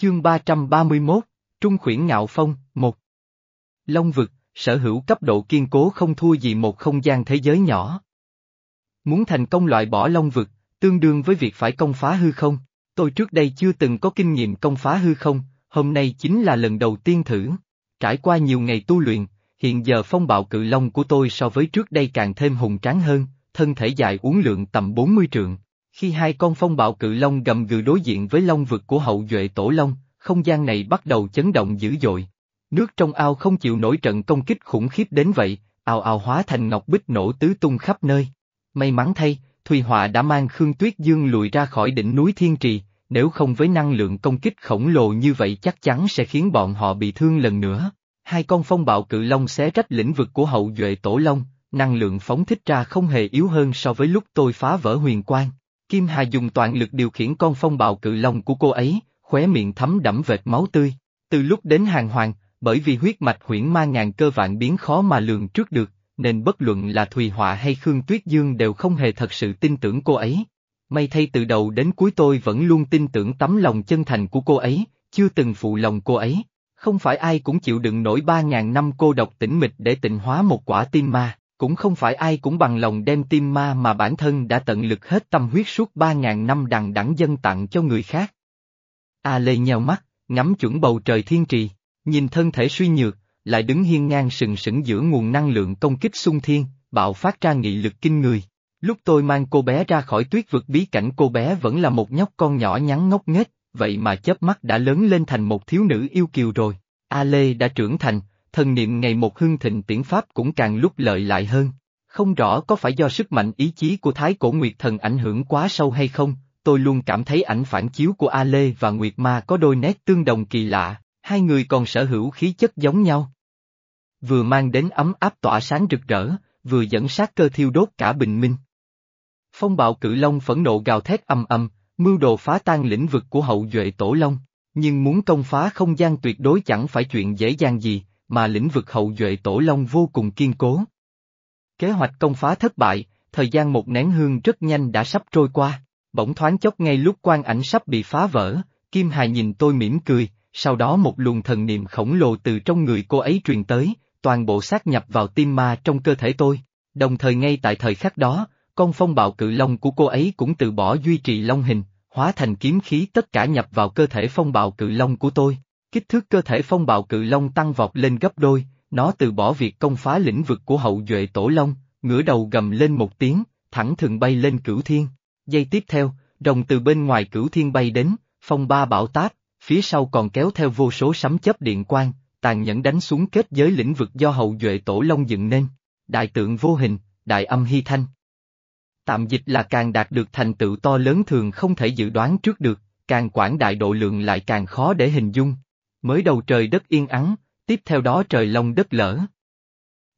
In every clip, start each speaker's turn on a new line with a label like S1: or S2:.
S1: Chương 331, Trung khuyển ngạo phong, 1 Long vực, sở hữu cấp độ kiên cố không thua gì một không gian thế giới nhỏ. Muốn thành công loại bỏ long vực, tương đương với việc phải công phá hư không. Tôi trước đây chưa từng có kinh nghiệm công phá hư không, hôm nay chính là lần đầu tiên thử. Trải qua nhiều ngày tu luyện, hiện giờ phong bạo cự long của tôi so với trước đây càng thêm hùng tráng hơn, thân thể dài uốn lượng tầm 40 trượng. Khi hai con phong bạo cự long gầm gừ đối diện với long vực của hậu duệ tổ long, không gian này bắt đầu chấn động dữ dội. Nước trong ao không chịu nổi trận công kích khủng khiếp đến vậy, ào ào hóa thành ngọc bích nổ tứ tung khắp nơi. May mắn thay, Thùy Họa đã mang Khương Tuyết Dương lùi ra khỏi đỉnh núi Thiên Trì, nếu không với năng lượng công kích khổng lồ như vậy chắc chắn sẽ khiến bọn họ bị thương lần nữa. Hai con phong bạo cự long xé rách lĩnh vực của hậu duệ tổ long, năng lượng phóng thích ra không hề yếu hơn so với lúc tôi phá vỡ huyền quang. Kim Hà dùng toàn lực điều khiển con phong bạo cự long của cô ấy, khóe miệng thấm đẫm vệt máu tươi. Từ lúc đến hàng hoàng, bởi vì huyết mạch huyễn ma ngàn cơ vạn biến khó mà lường trước được, nên bất luận là Thùy Họa hay Khương Tuyết Dương đều không hề thật sự tin tưởng cô ấy. May thay từ đầu đến cuối tôi vẫn luôn tin tưởng tấm lòng chân thành của cô ấy, chưa từng phụ lòng cô ấy. Không phải ai cũng chịu đựng nổi ba ngàn năm cô độc tĩnh mịch để tịnh hóa một quả tim ma, cũng không phải ai cũng bằng lòng đem tim ma mà bản thân đã tận lực hết tâm huyết suốt ba ngàn năm đằng đẳng dân tặng cho người khác. A Lê nheo mắt, ngắm chuẩn bầu trời thiên trì, nhìn thân thể suy nhược, lại đứng hiên ngang sừng sững giữa nguồn năng lượng công kích xung thiên, bạo phát ra nghị lực kinh người. Lúc tôi mang cô bé ra khỏi tuyết vực bí cảnh cô bé vẫn là một nhóc con nhỏ nhắn ngốc nghếch, vậy mà chớp mắt đã lớn lên thành một thiếu nữ yêu kiều rồi. A Lê đã trưởng thành, thần niệm ngày một hưng thịnh tiễn pháp cũng càng lúc lợi lại hơn. Không rõ có phải do sức mạnh ý chí của Thái Cổ Nguyệt Thần ảnh hưởng quá sâu hay không, tôi luôn cảm thấy ảnh phản chiếu của A Lê và Nguyệt Ma có đôi nét tương đồng kỳ lạ, hai người còn sở hữu khí chất giống nhau. Vừa mang đến ấm áp tỏa sáng rực rỡ, vừa dẫn sát cơ thiêu đốt cả bình minh. Phong bạo cự long phẫn nộ gào thét âm âm, mưu đồ phá tan lĩnh vực của hậu duệ tổ long, nhưng muốn công phá không gian tuyệt đối chẳng phải chuyện dễ dàng gì, mà lĩnh vực hậu duệ tổ long vô cùng kiên cố. Kế hoạch công phá thất bại, thời gian một nén hương rất nhanh đã sắp trôi qua, bỗng thoáng chốc ngay lúc quan ảnh sắp bị phá vỡ, Kim Hà nhìn tôi mỉm cười, sau đó một luồng thần niệm khổng lồ từ trong người cô ấy truyền tới, toàn bộ sát nhập vào tim ma trong cơ thể tôi. Đồng thời ngay tại thời khắc đó, con phong bạo cự long của cô ấy cũng từ bỏ duy trì long hình, hóa thành kiếm khí tất cả nhập vào cơ thể phong bạo cự long của tôi. Kích thước cơ thể phong bạo cự long tăng vọt lên gấp đôi, nó từ bỏ việc công phá lĩnh vực của hậu duệ tổ long, ngửa đầu gầm lên một tiếng, thẳng thường bay lên cửu thiên. Giây tiếp theo, rồng từ bên ngoài cửu thiên bay đến, phong ba bảo táp, phía sau còn kéo theo vô số sấm chớp điện quang, tàn nhẫn đánh xuống kết giới lĩnh vực do hậu duệ tổ long dựng nên. Đại tượng vô hình, đại âm hy thanh. Tạm dịch là càng đạt được thành tựu to lớn thường không thể dự đoán trước được, càng quảng đại độ lượng lại càng khó để hình dung. Mới đầu trời đất yên ắng, tiếp theo đó trời long đất lở.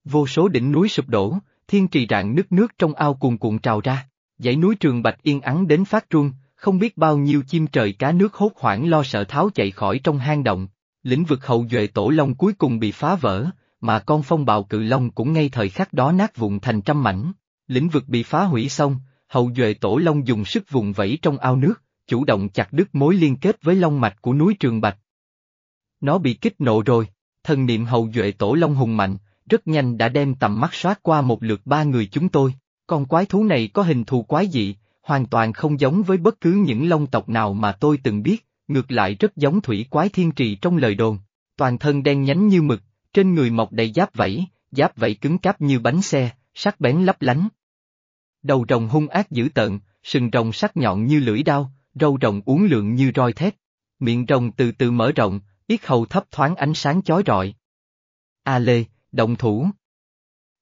S1: Vô số đỉnh núi sụp đổ, thiên trì rạn nứt nước trong ao cuồn cuộn trào ra, dãy núi trường bạch yên ắng đến phát run, không biết bao nhiêu chim trời cá nước hốt hoảng lo sợ tháo chạy khỏi trong hang động. Lĩnh vực hậu duệ tổ long cuối cùng bị phá vỡ, mà con phong bào cự long cũng ngay thời khắc đó nát vụn thành trăm mảnh. Lĩnh vực bị phá hủy xong, hậu duệ tổ long dùng sức vùng vẫy trong ao nước, chủ động chặt đứt mối liên kết với long mạch của núi Trường Bạch. Nó bị kích nộ rồi, thần niệm hậu duệ tổ long hùng mạnh, rất nhanh đã đem tầm mắt soát qua một lượt ba người chúng tôi, con quái thú này có hình thù quái dị, hoàn toàn không giống với bất cứ những long tộc nào mà tôi từng biết, ngược lại rất giống thủy quái thiên trì trong lời đồn. Toàn thân đen nhánh như mực, trên người mọc đầy giáp vảy, giáp vảy cứng cáp như bánh xe, sắc bén lấp lánh. Đầu rồng hung ác dữ tợn, sừng rồng sắc nhọn như lưỡi đao, râu rồng uốn lượn như roi thép. Miệng rồng từ từ mở rộng, yết hầu thấp thoáng ánh sáng chói rọi. A Lê, động thủ.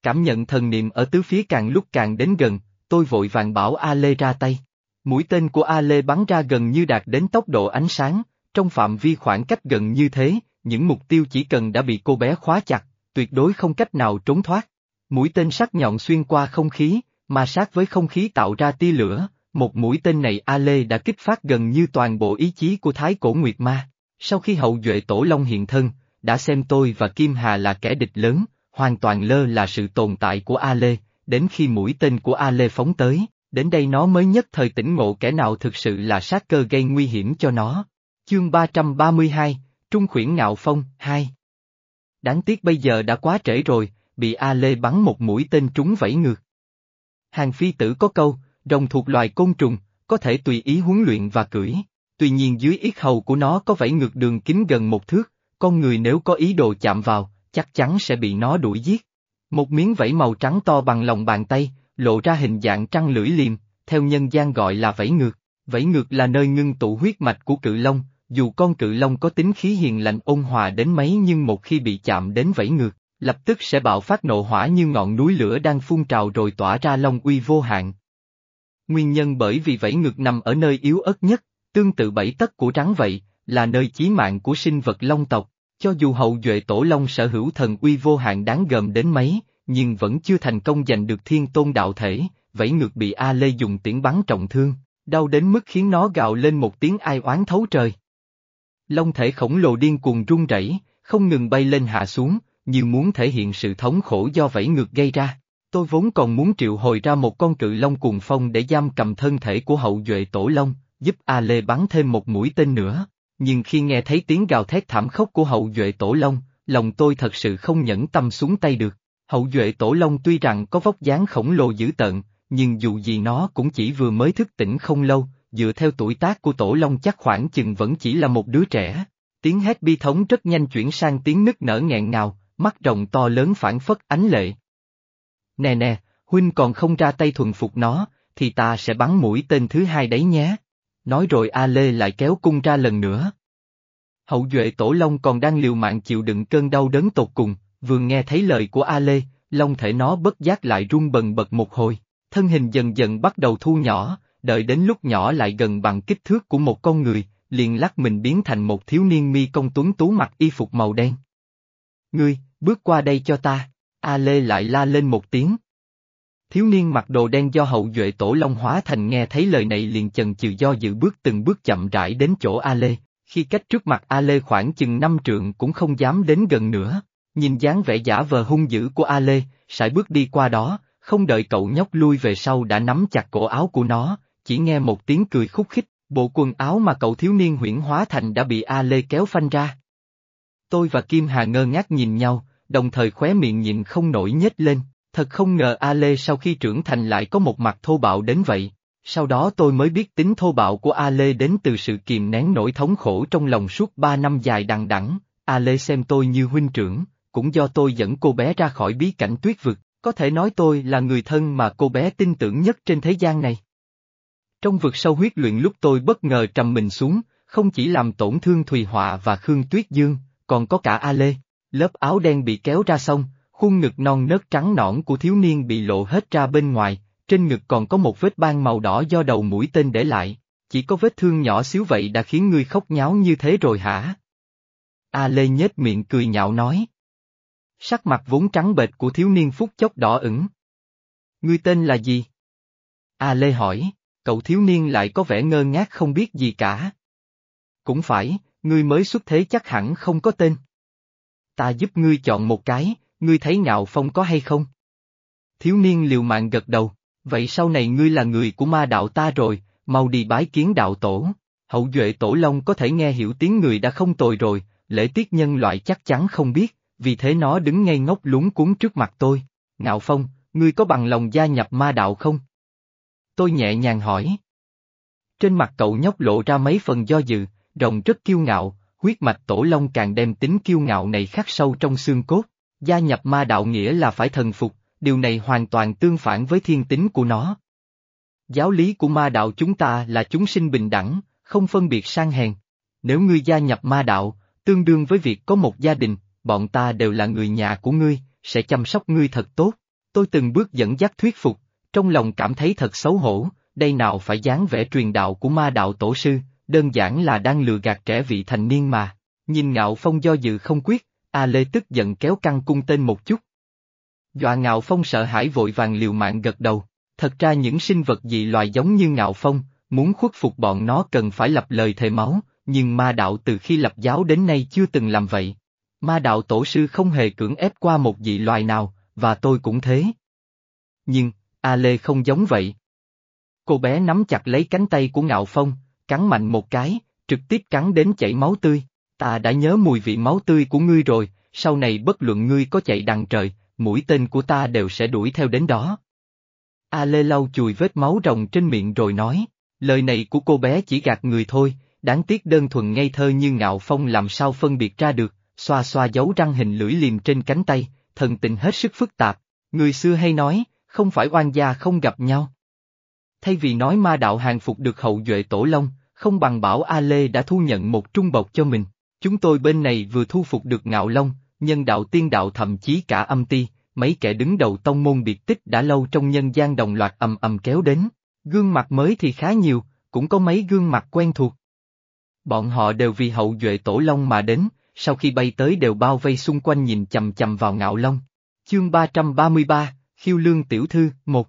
S1: Cảm nhận thần niệm ở tứ phía càng lúc càng đến gần, tôi vội vàng bảo A Lê ra tay. Mũi tên của A Lê bắn ra gần như đạt đến tốc độ ánh sáng, trong phạm vi khoảng cách gần như thế, những mục tiêu chỉ cần đã bị cô bé khóa chặt, tuyệt đối không cách nào trốn thoát. Mũi tên sắc nhọn xuyên qua không khí, mà sát với không khí tạo ra tia lửa, một mũi tên này A Lê đã kích phát gần như toàn bộ ý chí của Thái Cổ Nguyệt Ma. Sau khi hậu duệ Tổ Long hiện thân, đã xem tôi và Kim Hà là kẻ địch lớn, hoàn toàn lơ là sự tồn tại của A Lê, đến khi mũi tên của A Lê phóng tới, đến đây nó mới nhất thời tỉnh ngộ kẻ nào thực sự là sát cơ gây nguy hiểm cho nó. Chương 332, Trung khuyển ngạo phong, 2 Đáng tiếc bây giờ đã quá trễ rồi, bị A Lê bắn một mũi tên trúng vẫy ngược. Hàng phi tử có câu, rồng thuộc loài côn trùng, có thể tùy ý huấn luyện và cưỡi. Tuy nhiên dưới yết hầu của nó có vẫy ngược đường kính gần một thước, con người nếu có ý đồ chạm vào, chắc chắn sẽ bị nó đuổi giết. Một miếng vẫy màu trắng to bằng lòng bàn tay, lộ ra hình dạng trăng lưỡi liềm, theo nhân gian gọi là vẫy ngược. Vẫy ngược là nơi ngưng tụ huyết mạch của cự long, dù con cự long có tính khí hiền lành ôn hòa đến mấy nhưng một khi bị chạm đến vẫy ngược, lập tức sẽ bạo phát nộ hỏa như ngọn núi lửa đang phun trào rồi tỏa ra long uy vô hạn. Nguyên nhân bởi vì vẫy ngược nằm ở nơi yếu ớt nhất, tương tự bảy tấc của rắn vậy, là nơi chí mạng của sinh vật long tộc. Cho dù hậu duệ tổ long sở hữu thần uy vô hạn đáng gờm đến mấy, nhưng vẫn chưa thành công giành được thiên tôn đạo thể, vẫy ngược bị A Lê dùng tiễn bắn trọng thương, đau đến mức khiến nó gào lên một tiếng ai oán thấu trời. Long thể khổng lồ điên cuồng run rẩy, không ngừng bay lên hạ xuống, như muốn thể hiện sự thống khổ do vẫy ngược gây ra. Tôi vốn còn muốn triệu hồi ra một con cự long cuồng phong để giam cầm thân thể của hậu duệ tổ long, giúp A Lê bắn thêm một mũi tên nữa. Nhưng khi nghe thấy tiếng gào thét thảm khốc của hậu duệ tổ long, lòng tôi thật sự không nhẫn tâm xuống tay được. Hậu duệ tổ long tuy rằng có vóc dáng khổng lồ dữ tợn, nhưng dù gì nó cũng chỉ vừa mới thức tỉnh không lâu, dựa theo tuổi tác của tổ long chắc khoảng chừng vẫn chỉ là một đứa trẻ. Tiếng hét bi thống rất nhanh chuyển sang tiếng nức nở nghẹn ngào, mắt rồng to lớn phản phất ánh lệ. Nè nè, huynh còn không ra tay thuần phục nó, thì ta sẽ bắn mũi tên thứ hai đấy nhé. Nói rồi A Lê lại kéo cung ra lần nữa. Hậu duệ tổ long còn đang liều mạng chịu đựng cơn đau đớn tột cùng, vừa nghe thấy lời của A Lê, long thể nó bất giác lại run bần bật một hồi, thân hình dần dần bắt đầu thu nhỏ, đợi đến lúc nhỏ lại gần bằng kích thước của một con người, liền lắc mình biến thành một thiếu niên mi công tuấn tú mặc y phục màu đen. Ngươi, bước qua đây cho ta, A Lê lại la lên một tiếng. Thiếu niên mặc đồ đen do hậu duệ tổ long hóa thành nghe thấy lời này liền chần chừ do dự bước từng bước chậm rãi đến chỗ A Lê, khi cách trước mặt A Lê khoảng chừng năm trượng cũng không dám đến gần nữa, nhìn dáng vẻ giả vờ hung dữ của A Lê, sải bước đi qua đó, không đợi cậu nhóc lui về sau đã nắm chặt cổ áo của nó, chỉ nghe một tiếng cười khúc khích, bộ quần áo mà cậu thiếu niên huyễn hóa thành đã bị A Lê kéo phanh ra. Tôi và Kim Hà ngơ ngác nhìn nhau, đồng thời khóe miệng nhịn không nổi nhếch lên, thật không ngờ A Lê sau khi trưởng thành lại có một mặt thô bạo đến vậy. Sau đó tôi mới biết tính thô bạo của A Lê đến từ sự kìm nén nỗi thống khổ trong lòng suốt ba năm dài đằng đẵng. A Lê xem tôi như huynh trưởng, cũng do tôi dẫn cô bé ra khỏi bí cảnh tuyết vực, có thể nói tôi là người thân mà cô bé tin tưởng nhất trên thế gian này. Trong vực sâu huyết luyện lúc tôi bất ngờ trầm mình xuống, không chỉ làm tổn thương Thùy Họa và Khương Tuyết Dương, còn có cả A Lê, lớp áo đen bị kéo ra xong, khuôn ngực non nớt trắng nõn của thiếu niên bị lộ hết ra bên ngoài, trên ngực còn có một vết ban màu đỏ do đầu mũi tên để lại, chỉ có vết thương nhỏ xíu vậy đã khiến ngươi khóc nháo như thế rồi hả? A Lê nhếch miệng cười nhạo nói. Sắc mặt vốn trắng bệch của thiếu niên phút chốc đỏ ửng. Ngươi tên là gì? A Lê hỏi, cậu thiếu niên lại có vẻ ngơ ngác không biết gì cả. Cũng phải, ngươi mới xuất thế chắc hẳn không có tên. Ta giúp ngươi chọn một cái, ngươi thấy ngạo phong có hay không? Thiếu niên liều mạng gật đầu, vậy sau này ngươi là người của ma đạo ta rồi, mau đi bái kiến đạo tổ. Hậu duệ tổ long có thể nghe hiểu tiếng người đã không tồi rồi, lễ tiết nhân loại chắc chắn không biết, vì thế nó đứng ngây ngốc lúng cuốn trước mặt tôi. Ngạo phong, ngươi có bằng lòng gia nhập ma đạo không? Tôi nhẹ nhàng hỏi. Trên mặt cậu nhóc lộ ra mấy phần do dự, rồng rất kiêu ngạo, huyết mạch tổ long càng đem tính kiêu ngạo này khắc sâu trong xương cốt. Gia nhập ma đạo nghĩa là phải thần phục, điều này hoàn toàn tương phản với thiên tính của nó. Giáo lý của ma đạo chúng ta là chúng sinh bình đẳng, không phân biệt sang hèn. Nếu ngươi gia nhập ma đạo, tương đương với việc có một gia đình, bọn ta đều là người nhà của ngươi, sẽ chăm sóc ngươi thật tốt. Tôi từng bước dẫn dắt thuyết phục, trong lòng cảm thấy thật xấu hổ, đây nào phải dáng vẻ truyền đạo của ma đạo tổ sư, đơn giản là đang lừa gạt trẻ vị thành niên mà. Nhìn ngạo phong do dự không quyết, A Lê tức giận kéo căng cung tên một chút. Dọa ngạo phong sợ hãi vội vàng liều mạng gật đầu, thật ra những sinh vật dị loài giống như ngạo phong, muốn khuất phục bọn nó cần phải lập lời thề máu, nhưng ma đạo từ khi lập giáo đến nay chưa từng làm vậy. Ma đạo tổ sư không hề cưỡng ép qua một dị loài nào, và tôi cũng thế. Nhưng, A Lê không giống vậy. Cô bé nắm chặt lấy cánh tay của Ngạo Phong, cắn mạnh một cái, trực tiếp cắn đến chảy máu tươi. Ta đã nhớ mùi vị máu tươi của ngươi rồi, sau này bất luận ngươi có chạy đằng trời, mũi tên của ta đều sẽ đuổi theo đến đó. A Lê lau chùi vết máu rồng trên miệng rồi nói, lời này của cô bé chỉ gạt người thôi, đáng tiếc đơn thuần ngây thơ như ngạo phong làm sao phân biệt ra được, xoa xoa dấu răng hình lưỡi liềm trên cánh tay, thần tình hết sức phức tạp, người xưa hay nói, không phải oan gia không gặp nhau. Thay vì nói ma đạo hàng phục được hậu duệ tổ long, không bằng bảo A Lê đã thu nhận một trung bộc cho mình. Chúng tôi bên này vừa thu phục được ngạo long, nhân đạo tiên đạo thậm chí cả âm ti, mấy kẻ đứng đầu tông môn biệt tích đã lâu trong nhân gian đồng loạt ầm ầm kéo đến. Gương mặt mới thì khá nhiều, cũng có mấy gương mặt quen thuộc. Bọn họ đều vì hậu duệ tổ long mà đến, sau khi bay tới đều bao vây xung quanh nhìn chầm chầm vào ngạo long. Chương 333, Khiêu Lương Tiểu Thư, một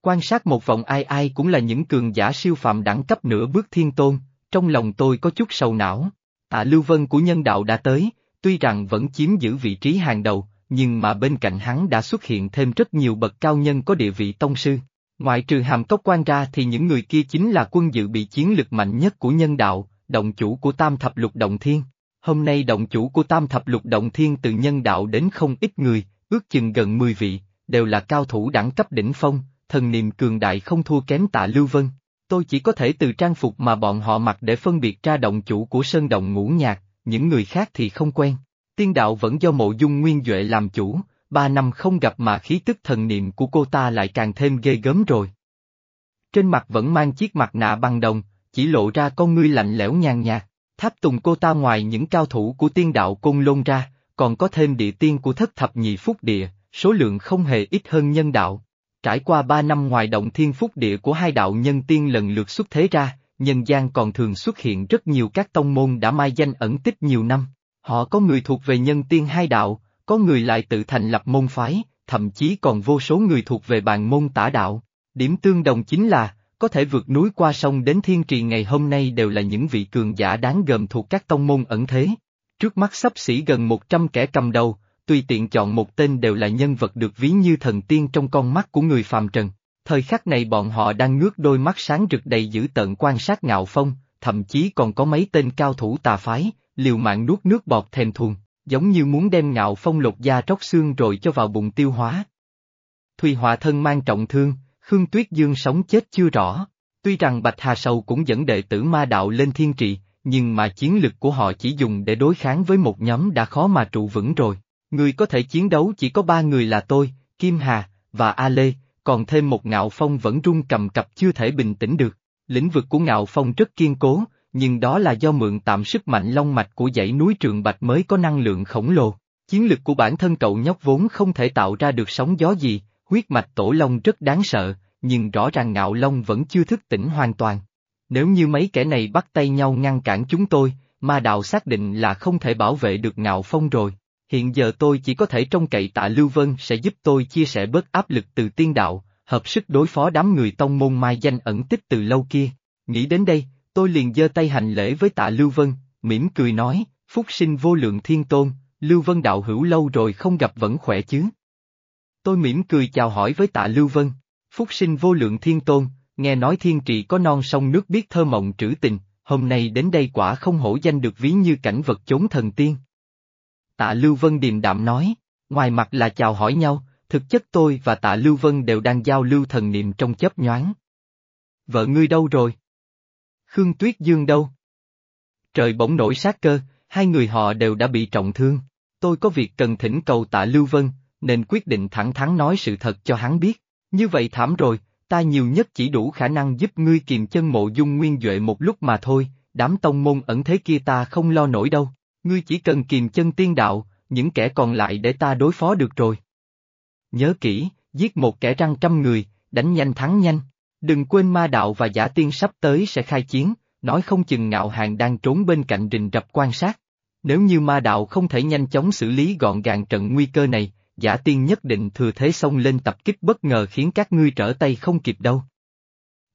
S1: Quan sát một vòng ai ai cũng là những cường giả siêu phạm đẳng cấp nửa bước thiên tôn, trong lòng tôi có chút sầu não. Tạ Lưu Vân của nhân đạo đã tới, tuy rằng vẫn chiếm giữ vị trí hàng đầu, nhưng mà bên cạnh hắn đã xuất hiện thêm rất nhiều bậc cao nhân có địa vị tông sư. Ngoại trừ hàm cốc quan ra thì những người kia chính là quân dự bị chiến lực mạnh nhất của nhân đạo, động chủ của tam thập lục động thiên. Hôm nay động chủ của tam thập lục động thiên từ nhân đạo đến không ít người, ước chừng gần 10 vị, đều là cao thủ đẳng cấp đỉnh phong, thần niệm cường đại không thua kém tạ Lưu Vân. Tôi chỉ có thể từ trang phục mà bọn họ mặc để phân biệt ra động chủ của sơn động ngũ nhạc, những người khác thì không quen. Tiên đạo vẫn do mộ dung nguyên Duệ làm chủ, ba năm không gặp mà khí tức thần niệm của cô ta lại càng thêm ghê gớm rồi. Trên mặt vẫn mang chiếc mặt nạ bằng đồng, chỉ lộ ra con ngươi lạnh lẽo nhàn nhạt, tháp tùng cô ta ngoài những cao thủ của tiên đạo côn lôn ra, còn có thêm địa tiên của thất thập nhị phúc địa, số lượng không hề ít hơn nhân đạo. Trải qua ba năm ngoài động thiên phúc địa của hai đạo nhân tiên lần lượt xuất thế ra, nhân gian còn thường xuất hiện rất nhiều các tông môn đã mai danh ẩn tích nhiều năm. Họ có người thuộc về nhân tiên hai đạo, có người lại tự thành lập môn phái, thậm chí còn vô số người thuộc về bàn môn tả đạo. Điểm tương đồng chính là, có thể vượt núi qua sông đến thiên trì ngày hôm nay đều là những vị cường giả đáng gờm thuộc các tông môn ẩn thế. Trước mắt sắp xỉ gần 100 kẻ cầm đầu, tùy tiện chọn một tên đều là nhân vật được ví như thần tiên trong con mắt của người phàm trần. Thời khắc này bọn họ đang ngước đôi mắt sáng rực đầy dữ tợn quan sát ngạo phong, thậm chí còn có mấy tên cao thủ tà phái, liều mạng nuốt nước bọt thèm thuồng, giống như muốn đem ngạo phong lột da tróc xương rồi cho vào bụng tiêu hóa. Thùy Họa thân mang trọng thương, Khương Tuyết Dương sống chết chưa rõ. Tuy rằng Bạch Hà Sầu cũng dẫn đệ tử ma đạo lên thiên trị, nhưng mà chiến lực của họ chỉ dùng để đối kháng với một nhóm đã khó mà trụ vững rồi. Người có thể chiến đấu chỉ có ba người là tôi, Kim Hà, và A Lê, còn thêm một ngạo phong vẫn run cầm cập chưa thể bình tĩnh được. Lĩnh vực của ngạo phong rất kiên cố, nhưng đó là do mượn tạm sức mạnh long mạch của dãy núi Trường Bạch mới có năng lượng khổng lồ. Chiến lực của bản thân cậu nhóc vốn không thể tạo ra được sóng gió gì, huyết mạch tổ long rất đáng sợ, nhưng rõ ràng ngạo long vẫn chưa thức tỉnh hoàn toàn. Nếu như mấy kẻ này bắt tay nhau ngăn cản chúng tôi, ma đạo xác định là không thể bảo vệ được ngạo phong rồi. Hiện giờ tôi chỉ có thể trông cậy tạ Lưu Vân sẽ giúp tôi chia sẻ bớt áp lực từ tiên đạo, hợp sức đối phó đám người tông môn mai danh ẩn tích từ lâu kia. Nghĩ đến đây, tôi liền giơ tay hành lễ với tạ Lưu Vân, mỉm cười nói, phúc sinh vô lượng thiên tôn, Lưu Vân đạo hữu lâu rồi không gặp vẫn khỏe chứ. Tôi mỉm cười chào hỏi với tạ Lưu Vân, phúc sinh vô lượng thiên tôn, nghe nói thiên trì có non sông nước biết thơ mộng trữ tình, hôm nay đến đây quả không hổ danh được ví như cảnh vật chốn thần tiên. Tạ Lưu Vân điềm đạm nói, ngoài mặt là chào hỏi nhau, thực chất tôi và tạ Lưu Vân đều đang giao lưu thần niệm trong chấp nhoáng. Vợ ngươi đâu rồi? Khương Tuyết Dương đâu? Trời bỗng nổi sát cơ, hai người họ đều đã bị trọng thương. Tôi có việc cần thỉnh cầu tạ Lưu Vân, nên quyết định thẳng thắn nói sự thật cho hắn biết. Như vậy thảm rồi, ta nhiều nhất chỉ đủ khả năng giúp ngươi kiềm chân mộ dung nguyên Duệ một lúc mà thôi, đám tông môn ẩn thế kia ta không lo nổi đâu. Ngươi chỉ cần kiềm chân tiên đạo, những kẻ còn lại để ta đối phó được rồi. Nhớ kỹ, giết một kẻ răng trăm người, đánh nhanh thắng nhanh. Đừng quên ma đạo và giả tiên sắp tới sẽ khai chiến, nói không chừng ngạo hàng đang trốn bên cạnh rình rập quan sát. Nếu như ma đạo không thể nhanh chóng xử lý gọn gàng trận nguy cơ này, giả tiên nhất định thừa thế xông lên tập kích bất ngờ khiến các ngươi trở tay không kịp đâu.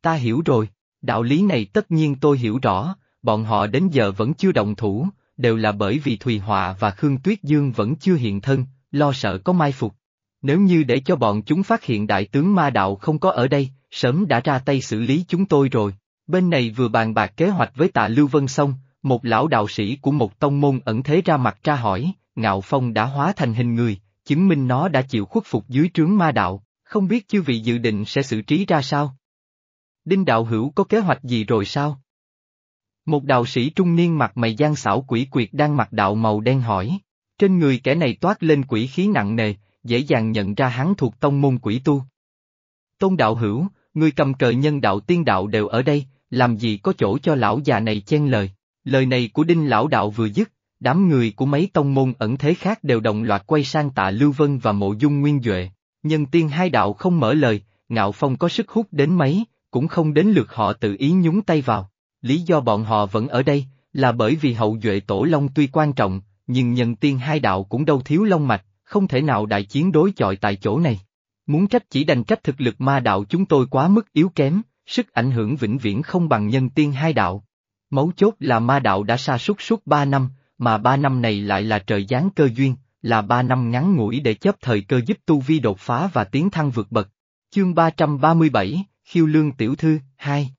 S1: Ta hiểu rồi, đạo lý này tất nhiên tôi hiểu rõ, bọn họ đến giờ vẫn chưa động thủ, đều là bởi vì Thùy Họa và Khương Tuyết Dương vẫn chưa hiện thân, lo sợ có mai phục. Nếu như để cho bọn chúng phát hiện đại tướng ma đạo không có ở đây, sớm đã ra tay xử lý chúng tôi rồi. Bên này vừa bàn bạc kế hoạch với tạ Lưu Vân xong, một lão đạo sĩ của một tông môn ẩn thế ra mặt tra hỏi, Ngạo Phong đã hóa thành hình người, chứng minh nó đã chịu khuất phục dưới trướng ma đạo, không biết chư vị dự định sẽ xử trí ra sao? Đinh đạo hữu có kế hoạch gì rồi sao? Một đạo sĩ trung niên mặt mày gian xảo quỷ quyệt đang mặc đạo màu đen hỏi. Trên người kẻ này toát lên quỷ khí nặng nề, dễ dàng nhận ra hắn thuộc tông môn quỷ tu. Tôn đạo hữu, người cầm cờ nhân đạo tiên đạo đều ở đây, làm gì có chỗ cho lão già này chen lời. Lời này của đinh lão đạo vừa dứt, đám người của mấy tông môn ẩn thế khác đều đồng loạt quay sang tạ Lưu Vân và mộ dung nguyên Duệ. Nhân tiên hai đạo không mở lời, ngạo phong có sức hút đến mấy, cũng không đến lượt họ tự ý nhúng tay vào. Lý do bọn họ vẫn ở đây, là bởi vì hậu duệ tổ long tuy quan trọng, nhưng nhân tiên hai đạo cũng đâu thiếu long mạch, không thể nào đại chiến đối chọi tại chỗ này. Muốn trách chỉ đành trách thực lực ma đạo chúng tôi quá mức yếu kém, sức ảnh hưởng vĩnh viễn không bằng nhân tiên hai đạo. Mấu chốt là ma đạo đã sa sút suốt ba năm, mà ba năm này lại là trời giáng cơ duyên, là ba năm ngắn ngủi để chấp thời cơ giúp tu vi đột phá và tiến thăng vượt bậc. Chương 337, Khiêu Lương Tiểu Thư, 2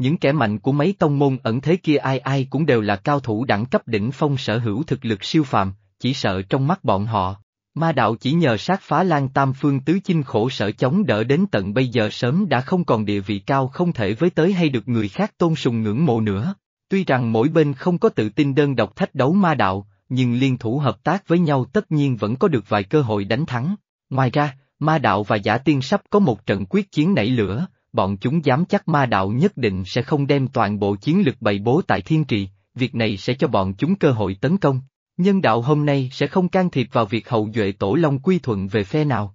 S1: những kẻ mạnh của mấy tông môn ẩn thế kia ai ai cũng đều là cao thủ đẳng cấp đỉnh phong sở hữu thực lực siêu phàm, chỉ sợ trong mắt bọn họ. Ma đạo chỉ nhờ sát phá lan tam phương tứ chinh khổ sở chống đỡ đến tận bây giờ sớm đã không còn địa vị cao không thể với tới hay được người khác tôn sùng ngưỡng mộ nữa. Tuy rằng mỗi bên không có tự tin đơn độc thách đấu ma đạo, nhưng liên thủ hợp tác với nhau tất nhiên vẫn có được vài cơ hội đánh thắng. Ngoài ra, ma đạo và giả tiên sắp có một trận quyết chiến nảy lửa, bọn chúng dám chắc ma đạo nhất định sẽ không đem toàn bộ chiến lực bày bố tại thiên trì, việc này sẽ cho bọn chúng cơ hội tấn công. Nhân đạo hôm nay sẽ không can thiệp vào việc hậu duệ tổ long quy thuận về phe nào.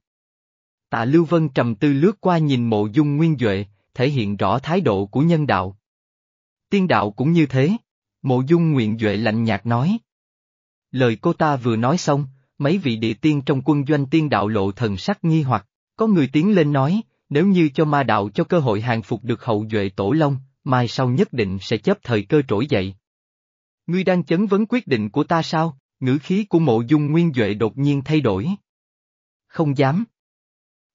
S1: Tạ Lưu Vân trầm tư lướt qua nhìn mộ dung nguyên duệ, thể hiện rõ thái độ của nhân đạo. Tiên đạo cũng như thế. Mộ dung nguyện duệ lạnh nhạt nói. Lời cô ta vừa nói xong, mấy vị địa tiên trong quân doanh tiên đạo lộ thần sắc nghi hoặc, có người tiến lên nói, nếu như cho ma đạo cho cơ hội hàng phục được hậu duệ tổ long, mai sau nhất định sẽ chấp thời cơ trỗi dậy. Ngươi đang chấn vấn quyết định của ta sao? Ngữ khí của mộ dung nguyên Duệ đột nhiên thay đổi. Không dám.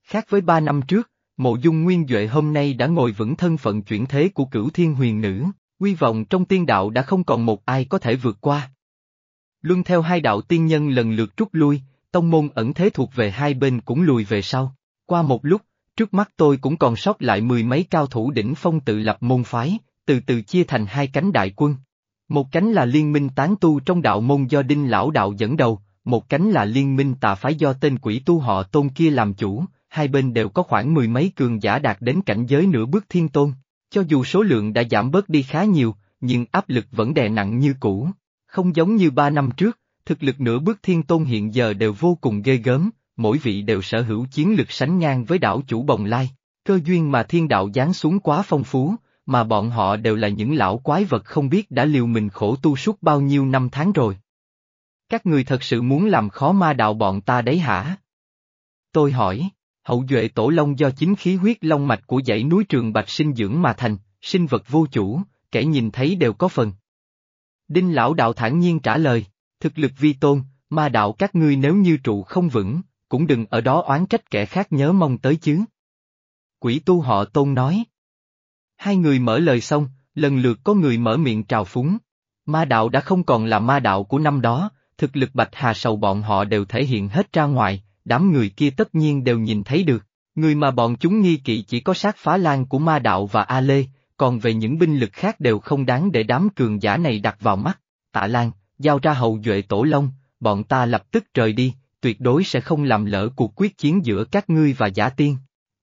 S1: Khác với ba năm trước, mộ dung nguyên Duệ hôm nay đã ngồi vững thân phận chuyển thế của cửu thiên huyền nữ, quy vọng trong tiên đạo đã không còn một ai có thể vượt qua. Luân theo hai đạo tiên nhân lần lượt rút lui, tông môn ẩn thế thuộc về hai bên cũng lùi về sau. Qua một lúc, trước mắt tôi cũng còn sót lại mười mấy cao thủ đỉnh phong tự lập môn phái, từ từ chia thành hai cánh đại quân. Một cánh là liên minh tán tu trong đạo môn do Đinh Lão Đạo dẫn đầu, một cánh là liên minh tà phái do tên quỷ tu họ tôn kia làm chủ, hai bên đều có khoảng mười mấy cường giả đạt đến cảnh giới nửa bước thiên tôn. Cho dù số lượng đã giảm bớt đi khá nhiều, nhưng áp lực vẫn đè nặng như cũ. Không giống như ba năm trước, thực lực nửa bước thiên tôn hiện giờ đều vô cùng ghê gớm, mỗi vị đều sở hữu chiến lực sánh ngang với đảo chủ bồng lai. Cơ duyên mà thiên đạo giáng xuống quá phong phú, mà bọn họ đều là những lão quái vật không biết đã liều mình khổ tu suốt bao nhiêu năm tháng rồi. Các người thật sự muốn làm khó ma đạo bọn ta đấy hả? Tôi hỏi, hậu duệ tổ long do chính khí huyết long mạch của dãy núi trường bạch sinh dưỡng mà thành, sinh vật vô chủ, kẻ nhìn thấy đều có phần. Đinh lão đạo thản nhiên trả lời, thực lực vi tôn, ma đạo các ngươi nếu như trụ không vững, cũng đừng ở đó oán trách kẻ khác nhớ mong tới chứ. Quỷ tu họ tôn nói. Hai người mở lời xong, lần lượt có người mở miệng trào phúng. Ma đạo đã không còn là ma đạo của năm đó, thực lực bạch hà sầu bọn họ đều thể hiện hết ra ngoài, đám người kia tất nhiên đều nhìn thấy được. Người mà bọn chúng nghi kỵ chỉ có sát phá lan của ma đạo và A Lê, còn về những binh lực khác đều không đáng để đám cường giả này đặt vào mắt. Tạ Lan, giao ra hậu duệ tổ long, bọn ta lập tức rời đi, tuyệt đối sẽ không làm lỡ cuộc quyết chiến giữa các ngươi và giả tiên.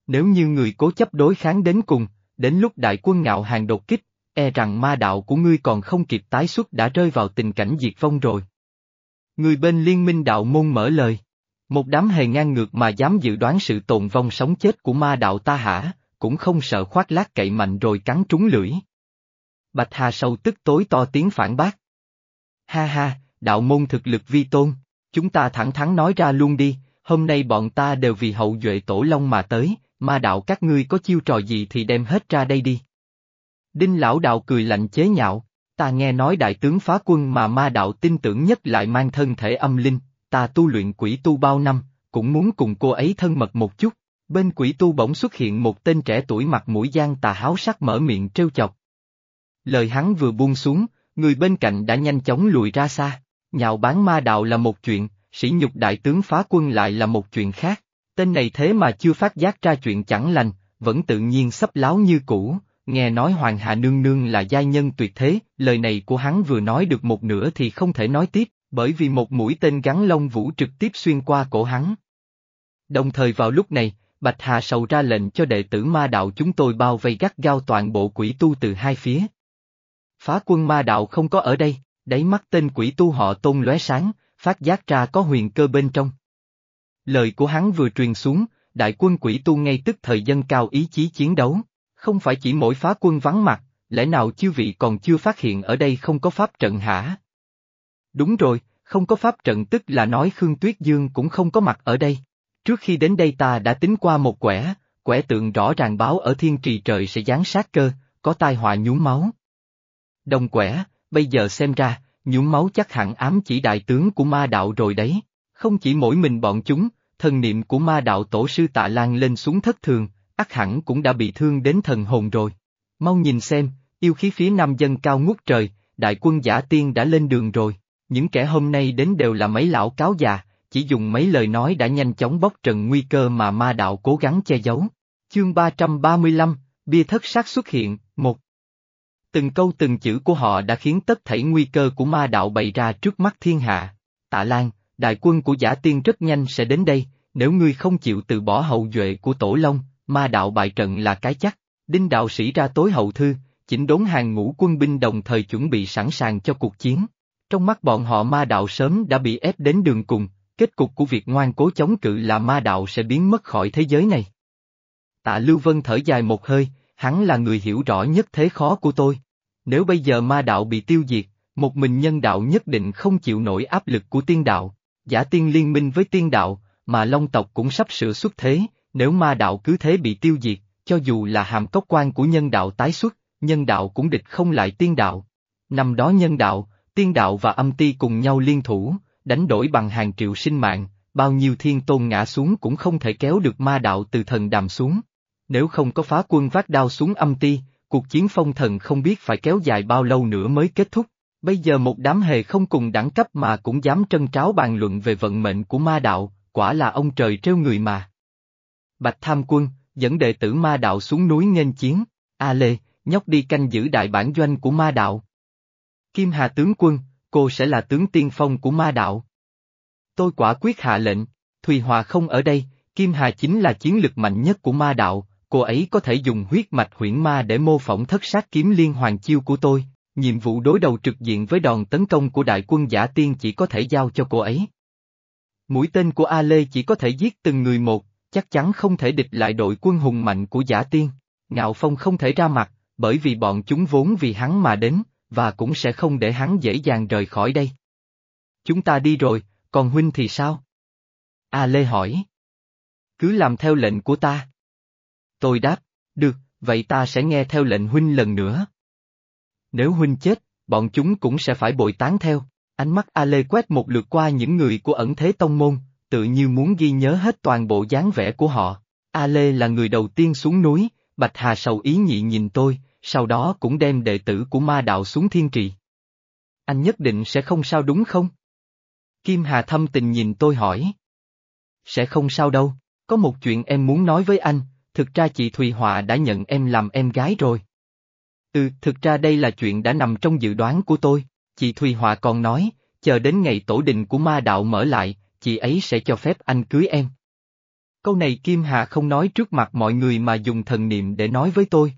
S1: Nếu như người cố chấp đối kháng đến cùng, đến lúc đại quân ngạo hàng đột kích, e rằng ma đạo của ngươi còn không kịp tái xuất đã rơi vào tình cảnh diệt vong rồi. Người bên liên minh đạo môn mở lời. Một đám hề ngang ngược mà dám dự đoán sự tồn vong sống chết của ma đạo ta hả, cũng không sợ khoác lác cậy mạnh rồi cắn trúng lưỡi. Bạch Hà sâu tức tối to tiếng phản bác. Ha ha, đạo môn thực lực vi tôn, chúng ta thẳng thắn nói ra luôn đi, hôm nay bọn ta đều vì hậu duệ tổ long mà tới, ma đạo các ngươi có chiêu trò gì thì đem hết ra đây đi. Đinh lão đạo cười lạnh chế nhạo, ta nghe nói đại tướng phá quân mà ma đạo tin tưởng nhất lại mang thân thể âm linh, ta tu luyện quỷ tu bao năm, cũng muốn cùng cô ấy thân mật một chút. Bên quỷ tu bỗng xuất hiện một tên trẻ tuổi mặt mũi gian tà háo sắc mở miệng trêu chọc. Lời hắn vừa buông xuống, người bên cạnh đã nhanh chóng lùi ra xa. Nhạo bán ma đạo là một chuyện, sỉ nhục đại tướng phá quân lại là một chuyện khác. Tên này thế mà chưa phát giác ra chuyện chẳng lành, vẫn tự nhiên sắp láo như cũ, nghe nói Hoàng Hạ Nương Nương là giai nhân tuyệt thế, lời này của hắn vừa nói được một nửa thì không thể nói tiếp, bởi vì một mũi tên gắn lông vũ trực tiếp xuyên qua cổ hắn. Đồng thời vào lúc này, Bạch Hà Sầu ra lệnh cho đệ tử ma đạo chúng tôi bao vây gắt gao toàn bộ quỷ tu từ hai phía. Phá quân ma đạo không có ở đây, đáy mắt tên quỷ tu họ tôn lóe sáng, phát giác ra có huyền cơ bên trong. Lời của hắn vừa truyền xuống, đại quân quỷ tu ngay tức thời dân cao ý chí chiến đấu. Không phải chỉ mỗi phá quân vắng mặt, lẽ nào chư vị còn chưa phát hiện ở đây không có pháp trận hả? Đúng rồi, không có pháp trận tức là nói Khương Tuyết Dương cũng không có mặt ở đây. Trước khi đến đây ta đã tính qua một quẻ, quẻ tượng rõ ràng báo ở thiên trì trời sẽ giáng sát cơ, có tai họa nhúm máu. Đồng quẻ, bây giờ xem ra, nhuốm máu chắc hẳn ám chỉ đại tướng của ma đạo rồi đấy. Không chỉ mỗi mình bọn chúng, thần niệm của ma đạo tổ sư tạ lan lên xuống thất thường, ắt hẳn cũng đã bị thương đến thần hồn rồi. Mau nhìn xem, yêu khí phía nam dân cao ngút trời, đại quân giả tiên đã lên đường rồi. Những kẻ hôm nay đến đều là mấy lão cáo già, chỉ dùng mấy lời nói đã nhanh chóng bóc trần nguy cơ mà ma đạo cố gắng che giấu. Chương 335, bia thất sát xuất hiện. Từng câu từng chữ của họ đã khiến tất thảy nguy cơ của ma đạo bày ra trước mắt thiên hạ. Tạ Lan, đại quân của giả tiên rất nhanh sẽ đến đây, nếu ngươi không chịu từ bỏ hậu duệ của Tổ Long, ma đạo bại trận là cái chắc. Đinh đạo sĩ ra tối hậu thư, chỉnh đốn hàng ngũ quân binh đồng thời chuẩn bị sẵn sàng cho cuộc chiến. Trong mắt bọn họ ma đạo sớm đã bị ép đến đường cùng, kết cục của việc ngoan cố chống cự là ma đạo sẽ biến mất khỏi thế giới này. Tạ Lưu Vân thở dài một hơi, hắn là người hiểu rõ nhất thế khó của tôi. Nếu bây giờ ma đạo bị tiêu diệt, một mình nhân đạo nhất định không chịu nổi áp lực của tiên đạo, giả tiên liên minh với tiên đạo, mà Long tộc cũng sắp sửa xuất thế, nếu ma đạo cứ thế bị tiêu diệt, cho dù là hàm cốc quan của nhân đạo tái xuất, nhân đạo cũng địch không lại tiên đạo. Năm đó nhân đạo, tiên đạo và âm ti cùng nhau liên thủ, đánh đổi bằng hàng triệu sinh mạng, bao nhiêu thiên tôn ngã xuống cũng không thể kéo được ma đạo từ thần đàm xuống. Nếu không có phá quân vác đao xuống âm ti, cuộc chiến phong thần không biết phải kéo dài bao lâu nữa mới kết thúc. Bây giờ một đám hề không cùng đẳng cấp mà cũng dám trân tráo bàn luận về vận mệnh của ma đạo, quả là ông trời trêu người mà. Bạch Tham Quân, dẫn đệ tử ma đạo xuống núi nghênh chiến, A Lê, nhóc đi canh giữ đại bản doanh của ma đạo. Kim Hà tướng quân, cô sẽ là tướng tiên phong của ma đạo. Tôi quả quyết hạ lệnh, Thùy Hòa không ở đây, Kim Hà chính là chiến lực mạnh nhất của ma đạo, cô ấy có thể dùng huyết mạch huyễn ma để mô phỏng thất sát kiếm liên hoàng chiêu của tôi, nhiệm vụ đối đầu trực diện với đòn tấn công của đại quân giả tiên chỉ có thể giao cho cô ấy. Mũi tên của A Lê chỉ có thể giết từng người một, chắc chắn không thể địch lại đội quân hùng mạnh của giả tiên. Ngạo Phong không thể ra mặt, bởi vì bọn chúng vốn vì hắn mà đến, và cũng sẽ không để hắn dễ dàng rời khỏi đây. Chúng ta đi rồi, còn huynh thì sao? A Lê hỏi. Cứ làm theo lệnh của ta. Tôi đáp, được, vậy ta sẽ nghe theo lệnh huynh lần nữa. Nếu huynh chết, bọn chúng cũng sẽ phải bội tán theo. Ánh mắt A Lê quét một lượt qua những người của ẩn thế tông môn, tự như muốn ghi nhớ hết toàn bộ dáng vẻ của họ. A Lê là người đầu tiên xuống núi, Bạch Hà sầu ý nhị nhìn tôi, sau đó cũng đem đệ tử của ma đạo xuống thiên trì. Anh nhất định sẽ không sao đúng không? Kim Hà thâm tình nhìn tôi hỏi. Sẽ không sao đâu, có một chuyện em muốn nói với anh, thực ra chị Thùy Họa đã nhận em làm em gái rồi. Ừ, thực ra đây là chuyện đã nằm trong dự đoán của tôi, chị Thùy Họa còn nói, chờ đến ngày tổ đình của ma đạo mở lại, chị ấy sẽ cho phép anh cưới em. Câu này Kim Hà không nói trước mặt mọi người mà dùng thần niệm để nói với tôi.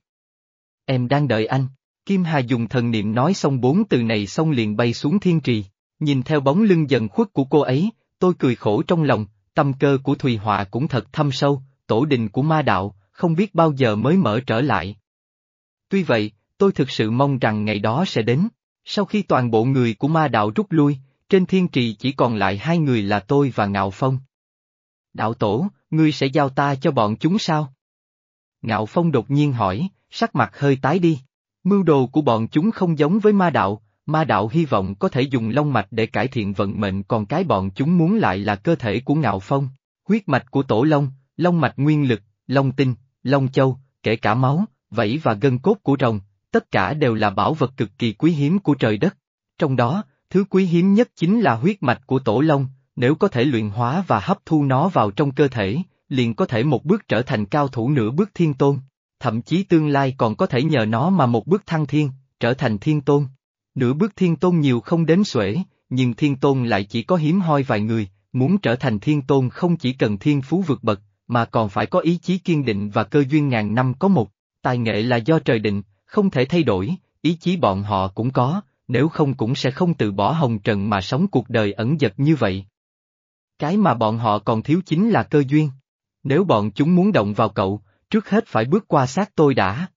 S1: Em đang đợi anh. Kim Hà dùng thần niệm nói xong bốn từ này xong liền bay xuống thiên trì. Nhìn theo bóng lưng dần khuất của cô ấy, tôi cười khổ trong lòng, tâm cơ của Thùy Họa cũng thật thâm sâu, tổ đình của ma đạo, không biết bao giờ mới mở trở lại. Tuy vậy, tôi thực sự mong rằng ngày đó sẽ đến. Sau khi toàn bộ người của ma đạo rút lui, trên thiên trì chỉ còn lại hai người là tôi và Ngạo Phong. Đạo tổ, ngươi sẽ giao ta cho bọn chúng sao? Ngạo Phong đột nhiên hỏi, sắc mặt hơi tái đi. Mưu đồ của bọn chúng không giống với ma đạo, ma đạo hy vọng có thể dùng long mạch để cải thiện vận mệnh còn cái bọn chúng muốn lại là cơ thể của Ngạo Phong, huyết mạch của Tổ Long, Long mạch nguyên lực, long tinh, long châu, kể cả máu, vảy và gân cốt của rồng, tất cả đều là bảo vật cực kỳ quý hiếm của trời đất. Trong đó, thứ quý hiếm nhất chính là huyết mạch của tổ long, nếu có thể luyện hóa và hấp thu nó vào trong cơ thể, liền có thể một bước trở thành cao thủ nửa bước thiên tôn, thậm chí tương lai còn có thể nhờ nó mà một bước thăng thiên, trở thành thiên tôn. Nửa bước thiên tôn nhiều không đến xuể, nhưng thiên tôn lại chỉ có hiếm hoi vài người, muốn trở thành thiên tôn không chỉ cần thiên phú vượt bậc, mà còn phải có ý chí kiên định và cơ duyên ngàn năm có một, tài nghệ là do trời định, không thể thay đổi, ý chí bọn họ cũng có, nếu không cũng sẽ không từ bỏ hồng trần mà sống cuộc đời ẩn dật như vậy. Cái mà bọn họ còn thiếu chính là cơ duyên. Nếu bọn chúng muốn động vào cậu, trước hết phải bước qua xác tôi đã.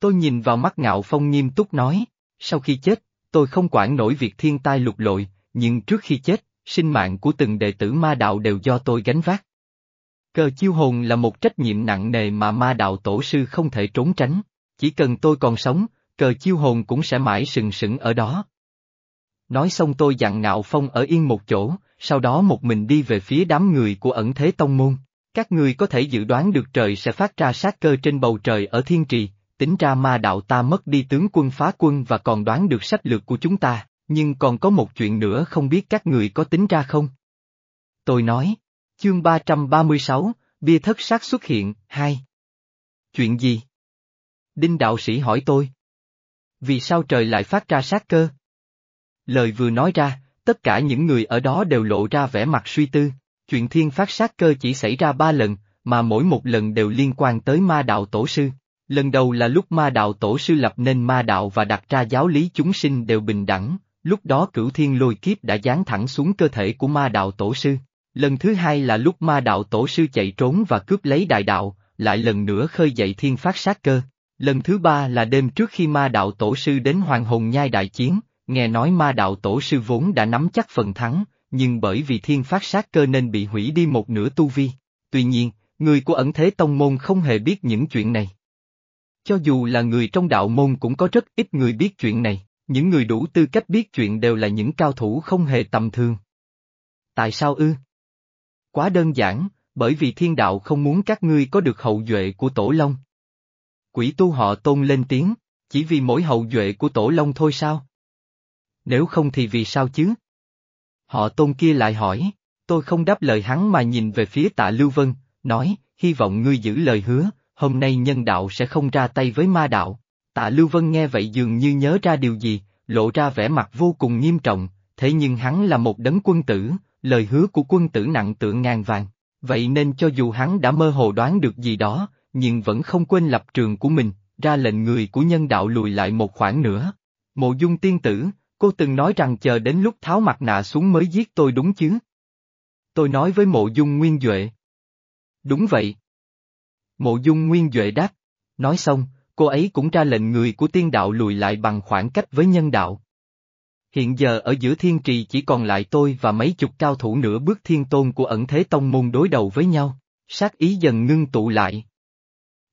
S1: Tôi nhìn vào mắt ngạo phong nghiêm túc nói, sau khi chết, tôi không quản nổi việc thiên tai lục lội, nhưng trước khi chết, sinh mạng của từng đệ tử ma đạo đều do tôi gánh vác. Cờ chiêu hồn là một trách nhiệm nặng nề mà ma đạo tổ sư không thể trốn tránh, chỉ cần tôi còn sống, cờ chiêu hồn cũng sẽ mãi sừng sững ở đó. Nói xong tôi dặn ngạo phong ở yên một chỗ, sau đó một mình đi về phía đám người của ẩn thế tông môn. Các người có thể dự đoán được trời sẽ phát ra sát cơ trên bầu trời ở thiên trì, tính ra ma đạo ta mất đi tướng quân phá quân và còn đoán được sách lược của chúng ta, nhưng còn có một chuyện nữa không biết các người có tính ra không? Tôi nói, chương 336, bia thất sát xuất hiện, hai. Chuyện gì? Đinh đạo sĩ hỏi tôi. Vì sao trời lại phát ra sát cơ? Lời vừa nói ra, tất cả những người ở đó đều lộ ra vẻ mặt suy tư. Chuyện thiên phát sát cơ chỉ xảy ra ba lần, mà mỗi một lần đều liên quan tới ma đạo tổ sư. Lần đầu là lúc ma đạo tổ sư lập nên ma đạo và đặt ra giáo lý chúng sinh đều bình đẳng, lúc đó cửu thiên lôi kiếp đã giáng thẳng xuống cơ thể của ma đạo tổ sư. Lần thứ hai là lúc ma đạo tổ sư chạy trốn và cướp lấy đại đạo, lại lần nữa khơi dậy thiên phát sát cơ. Lần thứ ba là đêm trước khi ma đạo tổ sư đến hoàng hồn nhai đại chiến, nghe nói ma đạo tổ sư vốn đã nắm chắc phần thắng, nhưng bởi vì thiên phát sát cơ nên bị hủy đi một nửa tu vi. Tuy nhiên, người của ẩn thế tông môn không hề biết những chuyện này. Cho dù là người trong đạo môn cũng có rất ít người biết chuyện này, những người đủ tư cách biết chuyện đều là những cao thủ không hề tầm thường. Tại sao ư? Quá đơn giản, bởi vì thiên đạo không muốn các ngươi có được hậu duệ của tổ long. Quỷ tu họ tôn lên tiếng, chỉ vì mỗi hậu duệ của tổ long thôi sao? Nếu không thì vì sao chứ? Họ tôn kia lại hỏi, tôi không đáp lời hắn mà nhìn về phía tạ Lưu Vân, nói, hy vọng ngươi giữ lời hứa, hôm nay nhân đạo sẽ không ra tay với ma đạo. Tạ Lưu Vân nghe vậy dường như nhớ ra điều gì, lộ ra vẻ mặt vô cùng nghiêm trọng, thế nhưng hắn là một đấng quân tử, lời hứa của quân tử nặng tựa ngàn vàng, vậy nên cho dù hắn đã mơ hồ đoán được gì đó, nhưng vẫn không quên lập trường của mình, ra lệnh người của nhân đạo lùi lại một khoảng nữa. Mộ dung tiên tử, cô từng nói rằng chờ đến lúc tháo mặt nạ xuống mới giết tôi đúng chứ? Tôi nói với mộ dung nguyên Duệ. Đúng vậy. Mộ dung nguyên Duệ đáp. Nói xong, cô ấy cũng ra lệnh người của tiên đạo lùi lại bằng khoảng cách với nhân đạo. Hiện giờ ở giữa thiên trì chỉ còn lại tôi và mấy chục cao thủ nửa bước thiên tôn của ẩn thế tông môn đối đầu với nhau, sát ý dần ngưng tụ lại.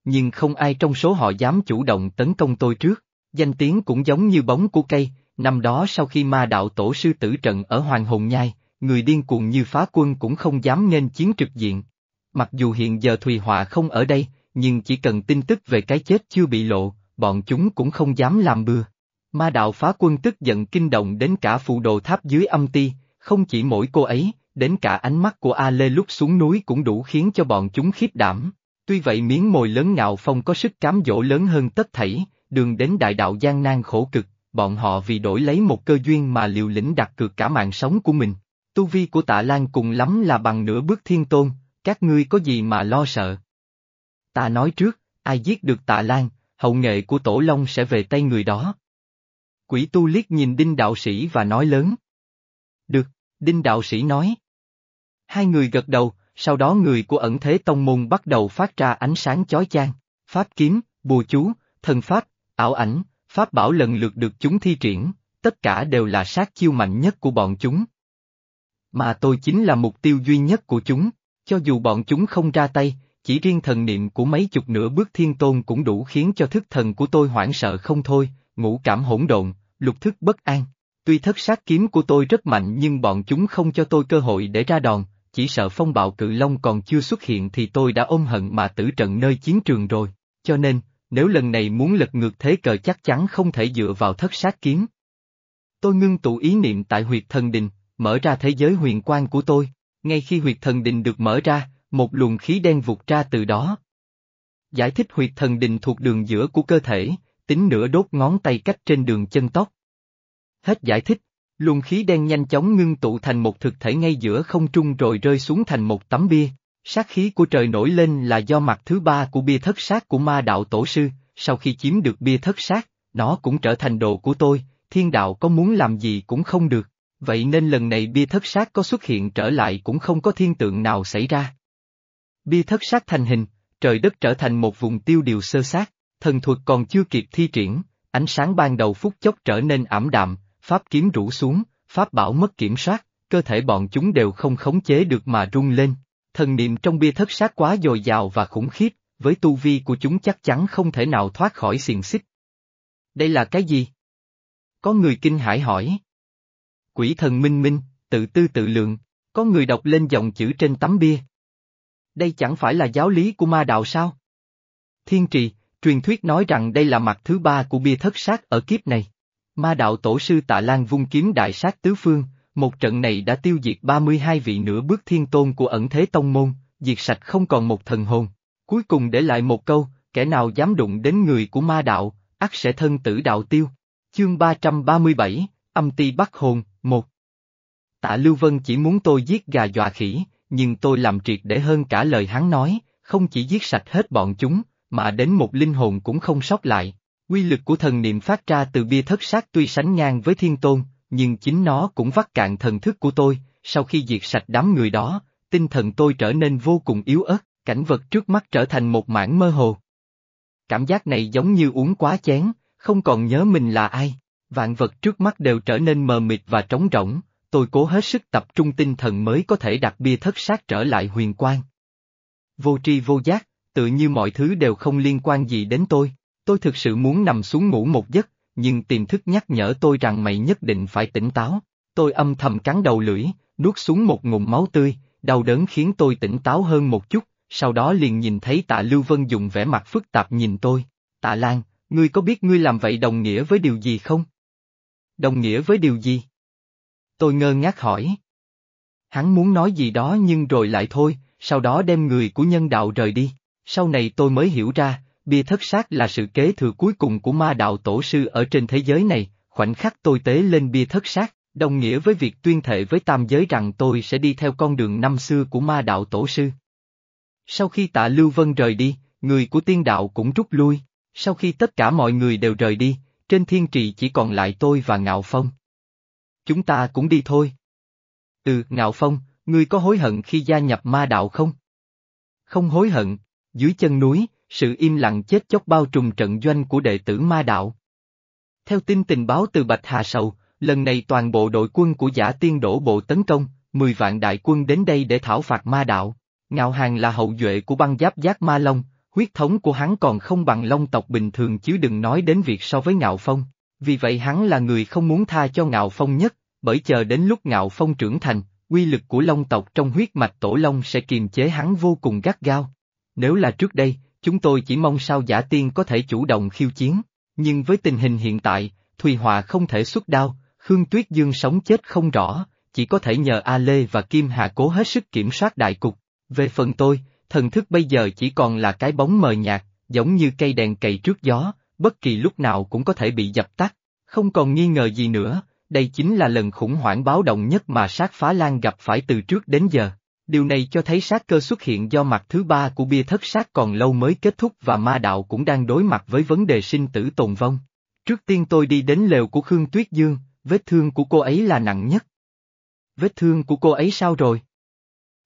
S1: Nhưng không ai trong số họ dám chủ động tấn công tôi trước, danh tiếng cũng giống như bóng của cây, năm đó sau khi ma đạo tổ sư tử trận ở Hoàng Hồn Nhai, người điên cuồng như phá quân cũng không dám nên chiến trực diện. Mặc dù hiện giờ Thùy Họa không ở đây, nhưng chỉ cần tin tức về cái chết chưa bị lộ, bọn chúng cũng không dám làm bừa. Ma đạo phá quân tức giận kinh động đến cả phụ đồ tháp dưới âm ti, không chỉ mỗi cô ấy, đến cả ánh mắt của A Lê lúc xuống núi cũng đủ khiến cho bọn chúng khiếp đảm. Tuy vậy miếng mồi lớn ngạo phong có sức cám dỗ lớn hơn tất thảy, đường đến đại đạo gian nan khổ cực, bọn họ vì đổi lấy một cơ duyên mà liều lĩnh đặt cược cả mạng sống của mình. Tu vi của tạ Lan cùng lắm là bằng nửa bước thiên tôn, các ngươi có gì mà lo sợ. Ta nói trước, ai giết được tạ Lan, hậu nghệ của tổ long sẽ về tay người đó. Quỷ tu liếc nhìn đinh đạo sĩ và nói lớn. Được, đinh đạo sĩ nói. Hai người gật đầu, sau đó người của ẩn thế tông môn bắt đầu phát ra ánh sáng chói chang, pháp kiếm, bùa chú, thần pháp, ảo ảnh, pháp bảo lần lượt được chúng thi triển, tất cả đều là sát chiêu mạnh nhất của bọn chúng. Mà tôi chính là mục tiêu duy nhất của chúng, cho dù bọn chúng không ra tay, chỉ riêng thần niệm của mấy chục nửa bước thiên tôn cũng đủ khiến cho thức thần của tôi hoảng sợ không thôi, ngũ cảm hỗn độn, lục thức bất an. Tuy thất sát kiếm của tôi rất mạnh nhưng bọn chúng không cho tôi cơ hội để ra đòn, chỉ sợ phong bạo cự long còn chưa xuất hiện thì tôi đã ôm hận mà tử trận nơi chiến trường rồi, cho nên, nếu lần này muốn lật ngược thế cờ chắc chắn không thể dựa vào thất sát kiếm. Tôi ngưng tụ ý niệm tại huyệt thần đình, mở ra thế giới huyền quan của tôi, ngay khi huyệt thần đình được mở ra, một luồng khí đen vụt ra từ đó. Giải thích huyệt thần đình thuộc đường giữa của cơ thể, tính nửa đốt ngón tay cách trên đường chân tóc. Hết giải thích, luồng khí đen nhanh chóng ngưng tụ thành một thực thể ngay giữa không trung rồi rơi xuống thành một tấm bia. Sát khí của trời nổi lên là do mặt thứ ba của bia thất sát của ma đạo tổ sư, sau khi chiếm được bia thất sát, nó cũng trở thành đồ của tôi, thiên đạo có muốn làm gì cũng không được, vậy nên lần này bia thất sát có xuất hiện trở lại cũng không có thiên tượng nào xảy ra. Bia thất sát thành hình, trời đất trở thành một vùng tiêu điều sơ sát, thần thuật còn chưa kịp thi triển, ánh sáng ban đầu phút chốc trở nên ảm đạm, pháp kiếm rủ xuống, pháp bảo mất kiểm soát, cơ thể bọn chúng đều không khống chế được mà rung lên. Thần niệm trong bia thất sát quá dồi dào và khủng khiếp, với tu vi của chúng chắc chắn không thể nào thoát khỏi xiềng xích. Đây là cái gì? Có người kinh hãi hỏi. Quỷ thần minh minh, tự tư tự lượng, có người đọc lên dòng chữ trên tấm bia. Đây chẳng phải là giáo lý của ma đạo sao? Thiên trì, truyền thuyết nói rằng đây là mặt thứ ba của bia thất sát ở kiếp này. Ma đạo tổ sư tạ Lan vung kiếm đại sát tứ phương, một trận này đã tiêu diệt 32 vị nửa bước thiên tôn của ẩn thế tông môn, diệt sạch không còn một thần hồn. Cuối cùng để lại một câu, kẻ nào dám đụng đến người của ma đạo, ắt sẽ thân tử đạo tiêu. Chương 337, âm ti bắt hồn, một. Tạ Lưu Vân chỉ muốn tôi giết gà dọa khỉ, nhưng tôi làm triệt để hơn cả lời hắn nói, không chỉ giết sạch hết bọn chúng, mà đến một linh hồn cũng không sót lại. Quy lực của thần niệm phát ra từ bia thất sát tuy sánh ngang với thiên tôn, nhưng chính nó cũng vắt cạn thần thức của tôi, sau khi diệt sạch đám người đó, tinh thần tôi trở nên vô cùng yếu ớt, cảnh vật trước mắt trở thành một mảng mơ hồ. Cảm giác này giống như uống quá chén, không còn nhớ mình là ai, vạn vật trước mắt đều trở nên mờ mịt và trống rỗng, tôi cố hết sức tập trung tinh thần mới có thể đặt bia thất sát trở lại huyền quang. Vô tri vô giác, tự như mọi thứ đều không liên quan gì đến tôi, tôi thực sự muốn nằm xuống ngủ một giấc, nhưng tiềm thức nhắc nhở tôi rằng mày nhất định phải tỉnh táo. Tôi âm thầm cắn đầu lưỡi, nuốt xuống một ngụm máu tươi, đau đớn khiến tôi tỉnh táo hơn một chút, sau đó liền nhìn thấy tạ Lưu Vân dùng vẻ mặt phức tạp nhìn tôi. Tạ Lan, ngươi có biết ngươi làm vậy đồng nghĩa với điều gì không? Đồng nghĩa với điều gì? Tôi ngơ ngác hỏi. Hắn muốn nói gì đó nhưng rồi lại thôi, sau đó đem người của nhân đạo rời đi. Sau này tôi mới hiểu ra, bia thất sát là sự kế thừa cuối cùng của ma đạo tổ sư ở trên thế giới này, khoảnh khắc tôi tế lên bia thất sát, đồng nghĩa với việc tuyên thệ với tam giới rằng tôi sẽ đi theo con đường năm xưa của ma đạo tổ sư. Sau khi tạ Lưu Vân rời đi, người của tiên đạo cũng rút lui, sau khi tất cả mọi người đều rời đi, trên thiên trì chỉ còn lại tôi và Ngạo Phong. Chúng ta cũng đi thôi. Ừ, Ngạo Phong, ngươi có hối hận khi gia nhập ma đạo không? Không hối hận, dưới chân núi, sự im lặng chết chóc bao trùm trận doanh của đệ tử ma đạo. Theo tin tình báo từ Bạch Hà Sầu, lần này toàn bộ đội quân của giả tiên đổ bộ tấn công, 10 vạn đại quân đến đây để thảo phạt ma đạo. Ngạo Hàng là hậu duệ của băng giáp giác ma long, huyết thống của hắn còn không bằng long tộc bình thường chứ đừng nói đến việc so với Ngạo Phong. Vì vậy hắn là người không muốn tha cho Ngạo Phong nhất, bởi chờ đến lúc Ngạo Phong trưởng thành, quy lực của long tộc trong huyết mạch tổ long sẽ kiềm chế hắn vô cùng gắt gao. Nếu là trước đây, chúng tôi chỉ mong sao giả tiên có thể chủ động khiêu chiến, nhưng với tình hình hiện tại, Thùy Hòa không thể xuất đao, Khương Tuyết Dương sống chết không rõ, chỉ có thể nhờ A Lê và Kim Hà cố hết sức kiểm soát đại cục. Về phần tôi, thần thức bây giờ chỉ còn là cái bóng mờ nhạt, giống như cây đèn cày trước gió, bất kỳ lúc nào cũng có thể bị dập tắt. Không còn nghi ngờ gì nữa, đây chính là lần khủng hoảng báo động nhất mà sát phá lan gặp phải từ trước đến giờ. Điều này cho thấy sát cơ xuất hiện do mặt thứ ba của bia thất sát còn lâu mới kết thúc và ma đạo cũng đang đối mặt với vấn đề sinh tử tồn vong. Trước tiên tôi đi đến lều của Khương Tuyết Dương, vết thương của cô ấy là nặng nhất. Vết thương của cô ấy sao rồi?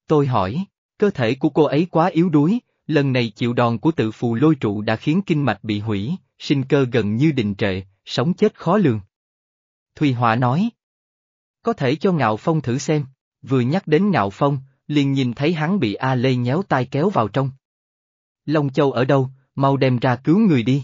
S1: Tôi hỏi, cơ thể của cô ấy quá yếu đuối, lần này chịu đòn của tự phù lôi trụ đã khiến kinh mạch bị hủy, sinh cơ gần như đình trệ, sống chết khó lường. Thùy Họa nói. Có thể cho Ngạo Phong thử xem, vừa nhắc đến Ngạo Phong, liền nhìn thấy hắn bị A Lê nhéo tai kéo vào trong. Long Châu ở đâu, mau đem ra cứu người đi.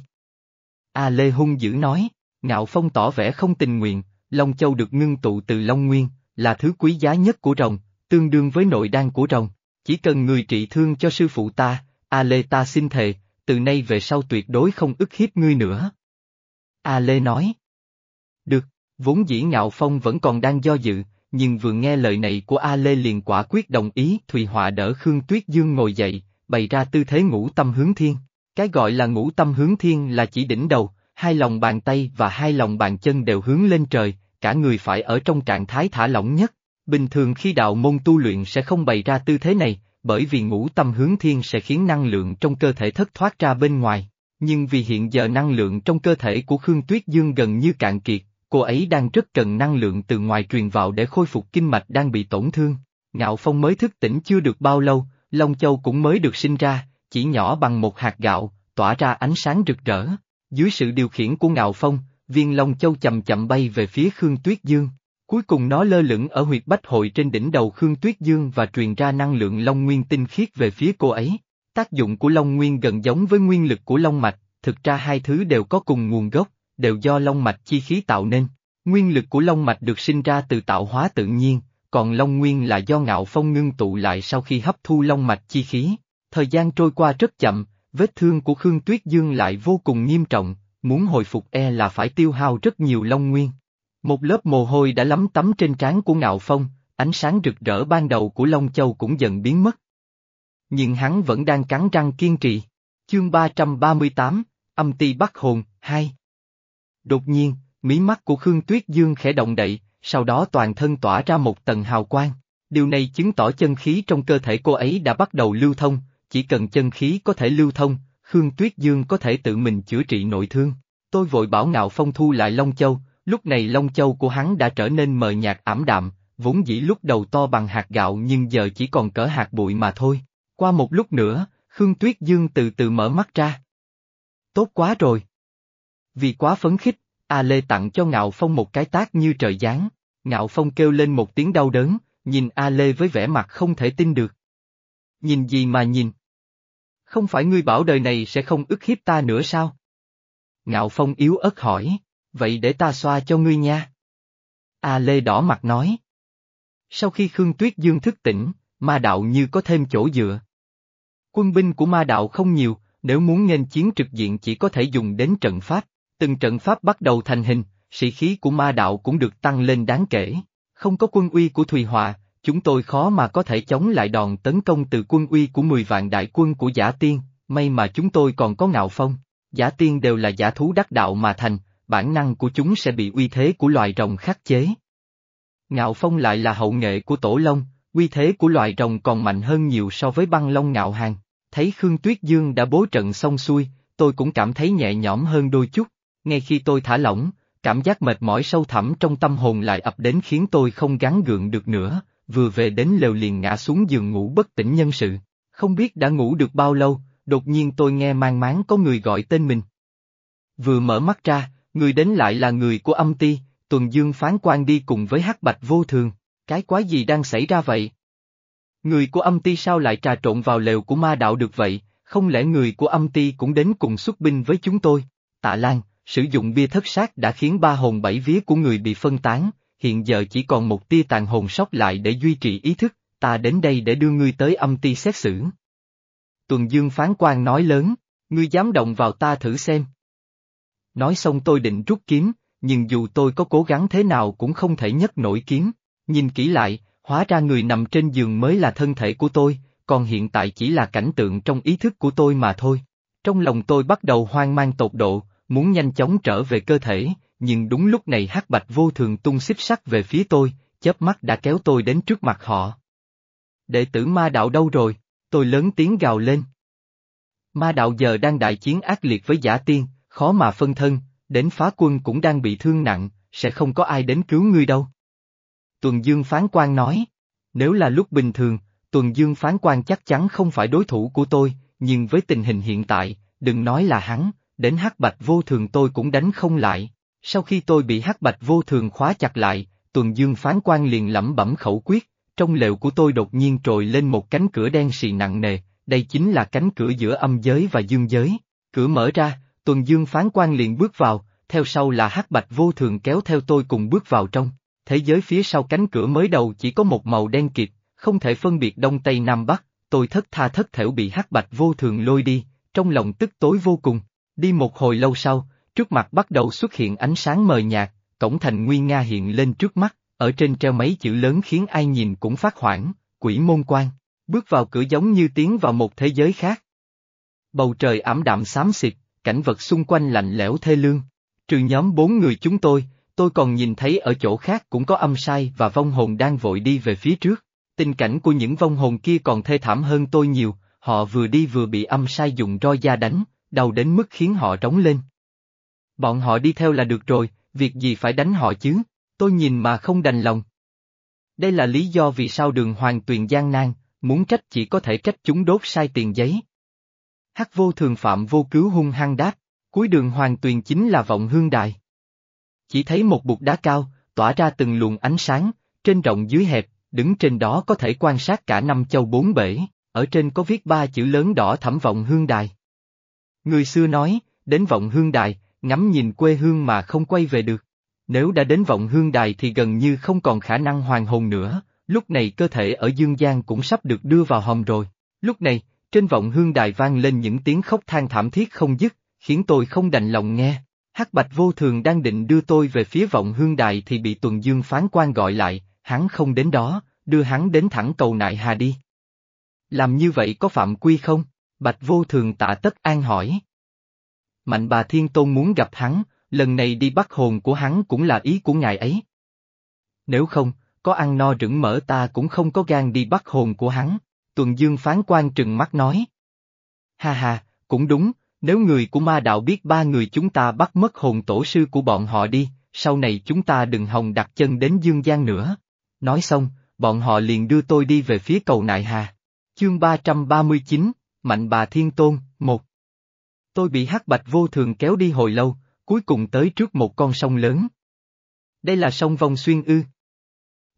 S1: A Lê hung dữ nói, Ngạo Phong tỏ vẻ không tình nguyện, Long Châu được ngưng tụ từ Long Nguyên, là thứ quý giá nhất của rồng, tương đương với nội đan của rồng. Chỉ cần người trị thương cho sư phụ ta, A Lê ta xin thề, từ nay về sau tuyệt đối không ức hiếp ngươi nữa. A Lê nói. Được, vốn dĩ Ngạo Phong vẫn còn đang do dự, nhưng vừa nghe lời này của A Lê liền quả quyết đồng ý Thùy Họa đỡ Khương Tuyết Dương ngồi dậy, bày ra tư thế ngũ tâm hướng thiên. Cái gọi là ngũ tâm hướng thiên là chỉ đỉnh đầu, hai lòng bàn tay và hai lòng bàn chân đều hướng lên trời, cả người phải ở trong trạng thái thả lỏng nhất. Bình thường khi đạo môn tu luyện sẽ không bày ra tư thế này, bởi vì ngũ tâm hướng thiên sẽ khiến năng lượng trong cơ thể thất thoát ra bên ngoài. Nhưng vì hiện giờ năng lượng trong cơ thể của Khương Tuyết Dương gần như cạn kiệt, cô ấy đang rất cần năng lượng từ ngoài truyền vào để khôi phục kinh mạch đang bị tổn thương. Ngạo Phong mới thức tỉnh chưa được bao lâu, Long Châu cũng mới được sinh ra, chỉ nhỏ bằng một hạt gạo, tỏa ra ánh sáng rực rỡ. Dưới sự điều khiển của Ngạo Phong, viên Long Châu chậm chậm bay về phía Khương Tuyết Dương. Cuối cùng nó lơ lửng ở huyệt bách hội trên đỉnh đầu Khương Tuyết Dương và truyền ra năng lượng Long Nguyên tinh khiết về phía cô ấy. Tác dụng của Long Nguyên gần giống với nguyên lực của Long Mạch, thực ra hai thứ đều có cùng nguồn gốc, đều do Long Mạch chi khí tạo nên. Nguyên lực của Long Mạch được sinh ra từ tạo hóa tự nhiên, còn Long Nguyên là do ngạo phong ngưng tụ lại sau khi hấp thu Long Mạch chi khí. Thời gian trôi qua rất chậm, vết thương của Khương Tuyết Dương lại vô cùng nghiêm trọng, muốn hồi phục e là phải tiêu hao rất nhiều Long Nguyên. Một lớp mồ hôi đã lấm tấm trên trán của Ngạo Phong, ánh sáng rực rỡ ban đầu của Long Châu cũng dần biến mất. Nhưng hắn vẫn đang cắn răng kiên trì. Chương 338, âm ti bắt hồn, 2 Đột nhiên, mí mắt của Khương Tuyết Dương khẽ động đậy, sau đó toàn thân tỏa ra một tầng hào quang. Điều này chứng tỏ chân khí trong cơ thể cô ấy đã bắt đầu lưu thông, chỉ cần chân khí có thể lưu thông, Khương Tuyết Dương có thể tự mình chữa trị nội thương. Tôi vội bảo Ngạo Phong thu lại Long Châu, lúc này Long Châu của hắn đã trở nên mờ nhạt ảm đạm, vốn dĩ lúc đầu to bằng hạt gạo nhưng giờ chỉ còn cỡ hạt bụi mà thôi. Qua một lúc nữa, Khương Tuyết Dương từ từ mở mắt ra. Tốt quá rồi. Vì quá phấn khích, A Lê tặng cho Ngạo Phong một cái tác như trời giáng. Ngạo Phong kêu lên một tiếng đau đớn, nhìn A Lê với vẻ mặt không thể tin được. Nhìn gì mà nhìn? Không phải ngươi bảo đời này sẽ không ức hiếp ta nữa sao? Ngạo Phong yếu ớt hỏi, vậy để ta xoa cho ngươi nha. A Lê đỏ mặt nói. Sau khi Khương Tuyết Dương thức tỉnh, ma đạo như có thêm chỗ dựa. Quân binh của ma đạo không nhiều, nếu muốn nghênh chiến trực diện chỉ có thể dùng đến trận pháp. Từng trận pháp bắt đầu thành hình, sĩ khí của ma đạo cũng được tăng lên đáng kể. Không có quân uy của Thùy Họa, chúng tôi khó mà có thể chống lại đòn tấn công từ quân uy của 10 vạn đại quân của giả tiên, may mà chúng tôi còn có ngạo phong. Giả tiên đều là giả thú đắc đạo mà thành, bản năng của chúng sẽ bị uy thế của loài rồng khắc chế. Ngạo phong lại là hậu nghệ của tổ long, uy thế của loài rồng còn mạnh hơn nhiều so với băng long ngạo hàng. Thấy Khương Tuyết Dương đã bố trận xong xuôi, tôi cũng cảm thấy nhẹ nhõm hơn đôi chút. Ngay khi tôi thả lỏng, cảm giác mệt mỏi sâu thẳm trong tâm hồn lại ập đến khiến tôi không gắn gượng được nữa, vừa về đến lều liền ngã xuống giường ngủ bất tỉnh nhân sự. Không biết đã ngủ được bao lâu, đột nhiên tôi nghe mang máng có người gọi tên mình. Vừa mở mắt ra, người đến lại là người của âm ti, tuần dương phán quan đi cùng với hắc bạch vô thường, cái quái gì đang xảy ra vậy? Người của âm ti sao lại trà trộn vào lều của ma đạo được vậy, không lẽ người của âm ti cũng đến cùng xuất binh với chúng tôi? Tạ Lan, sử dụng bia thất sát đã khiến ba hồn bảy vía của người bị phân tán, hiện giờ chỉ còn một tia tàn hồn sót lại để duy trì ý thức, ta đến đây để đưa ngươi tới âm ti xét xử. Tuần Dương phán quan nói lớn, ngươi dám động vào ta thử xem. Nói xong tôi định rút kiếm, nhưng dù tôi có cố gắng thế nào cũng không thể nhấc nổi kiếm, nhìn kỹ lại, hóa ra người nằm trên giường mới là thân thể của tôi, còn hiện tại chỉ là cảnh tượng trong ý thức của tôi mà thôi. Trong lòng tôi bắt đầu hoang mang tột độ, muốn nhanh chóng trở về cơ thể, nhưng đúng lúc này hắc bạch vô thường tung xích sắt về phía tôi, chớp mắt đã kéo tôi đến trước mặt họ. Đệ tử ma đạo đâu rồi? Tôi lớn tiếng gào lên. Ma đạo giờ đang đại chiến ác liệt với giả tiên, khó mà phân thân, đến phá quân cũng đang bị thương nặng, sẽ không có ai đến cứu ngươi đâu. Tuần Dương phán quan nói, nếu là lúc bình thường, Tuần Dương phán quan chắc chắn không phải đối thủ của tôi, nhưng với tình hình hiện tại, đừng nói là hắn, đến hắc bạch vô thường tôi cũng đánh không lại. Sau khi tôi bị hắc bạch vô thường khóa chặt lại, tuần dương phán quan liền lẩm bẩm khẩu quyết, trong lều của tôi đột nhiên trồi lên một cánh cửa đen xì nặng nề, đây chính là cánh cửa giữa âm giới và dương giới. Cửa mở ra, tuần dương phán quan liền bước vào, theo sau là hắc bạch vô thường kéo theo tôi cùng bước vào trong. Thế giới phía sau cánh cửa mới đầu chỉ có một màu đen kịt, không thể phân biệt đông tây nam bắc, tôi thất tha thất thểu bị hắc bạch vô thường lôi đi, trong lòng tức tối vô cùng. Đi một hồi lâu sau, trước mặt bắt đầu xuất hiện ánh sáng mờ nhạt, cổng thành Nguyên Nga hiện lên trước mắt, ở trên treo mấy chữ lớn khiến ai nhìn cũng phát hoảng, quỷ môn quan. Bước vào cửa giống như tiến vào một thế giới khác. Bầu trời ảm đạm xám xịt, cảnh vật xung quanh lạnh lẽo thê lương. Trừ nhóm bốn người chúng tôi, tôi còn nhìn thấy ở chỗ khác cũng có âm sai và vong hồn đang vội đi về phía trước. Tình cảnh của những vong hồn kia còn thê thảm hơn tôi nhiều, họ vừa đi vừa bị âm sai dùng roi da đánh, đau đến mức khiến họ trống lên. Bọn họ đi theo là được rồi, việc gì phải đánh họ chứ, tôi nhìn mà không đành lòng. Đây là lý do vì sao đường hoàng tuyền gian nan, muốn trách chỉ có thể trách chúng đốt sai tiền giấy. Hắc vô thường phạm vô cứu hung hăng đáp, cuối đường hoàng tuyền chính là vọng hương đài. Chỉ thấy một bục đá cao, tỏa ra từng luồng ánh sáng, trên rộng dưới hẹp, đứng trên đó có thể quan sát cả năm châu bốn bể, ở trên có viết ba chữ lớn đỏ thẩm vọng hương đài. Người xưa nói, đến vọng hương đài, ngắm nhìn quê hương mà không quay về được. Nếu đã đến vọng hương đài thì gần như không còn khả năng hoàn hồn nữa, lúc này cơ thể ở dương gian cũng sắp được đưa vào hòm rồi. Lúc này, trên vọng hương đài vang lên những tiếng khóc than thảm thiết không dứt, khiến tôi không đành lòng nghe. Hắc Bạch vô thường đang định đưa tôi về phía vọng hương đài thì bị Tuần Dương phán quan gọi lại, hắn không đến đó, đưa hắn đến thẳng cầu nại hà đi. Làm như vậy có phạm quy không? Bạch vô thường tạ tất an hỏi. Mạnh bà Thiên Tôn muốn gặp hắn, lần này đi bắt hồn của hắn cũng là ý của ngài ấy. Nếu không, có ăn no rửng mỡ ta cũng không có gan đi bắt hồn của hắn, Tuần Dương phán quan trừng mắt nói. Ha ha, cũng đúng, nếu người của ma đạo biết ba người chúng ta bắt mất hồn tổ sư của bọn họ đi, sau này chúng ta đừng hòng đặt chân đến Dương gian nữa. Nói xong, bọn họ liền đưa tôi đi về phía cầu Nại Hà. Chương 339, Mạnh bà Thiên Tôn, một. Tôi bị hắc bạch vô thường kéo đi hồi lâu, cuối cùng tới trước một con sông lớn. Đây là sông Vong Xuyên ư?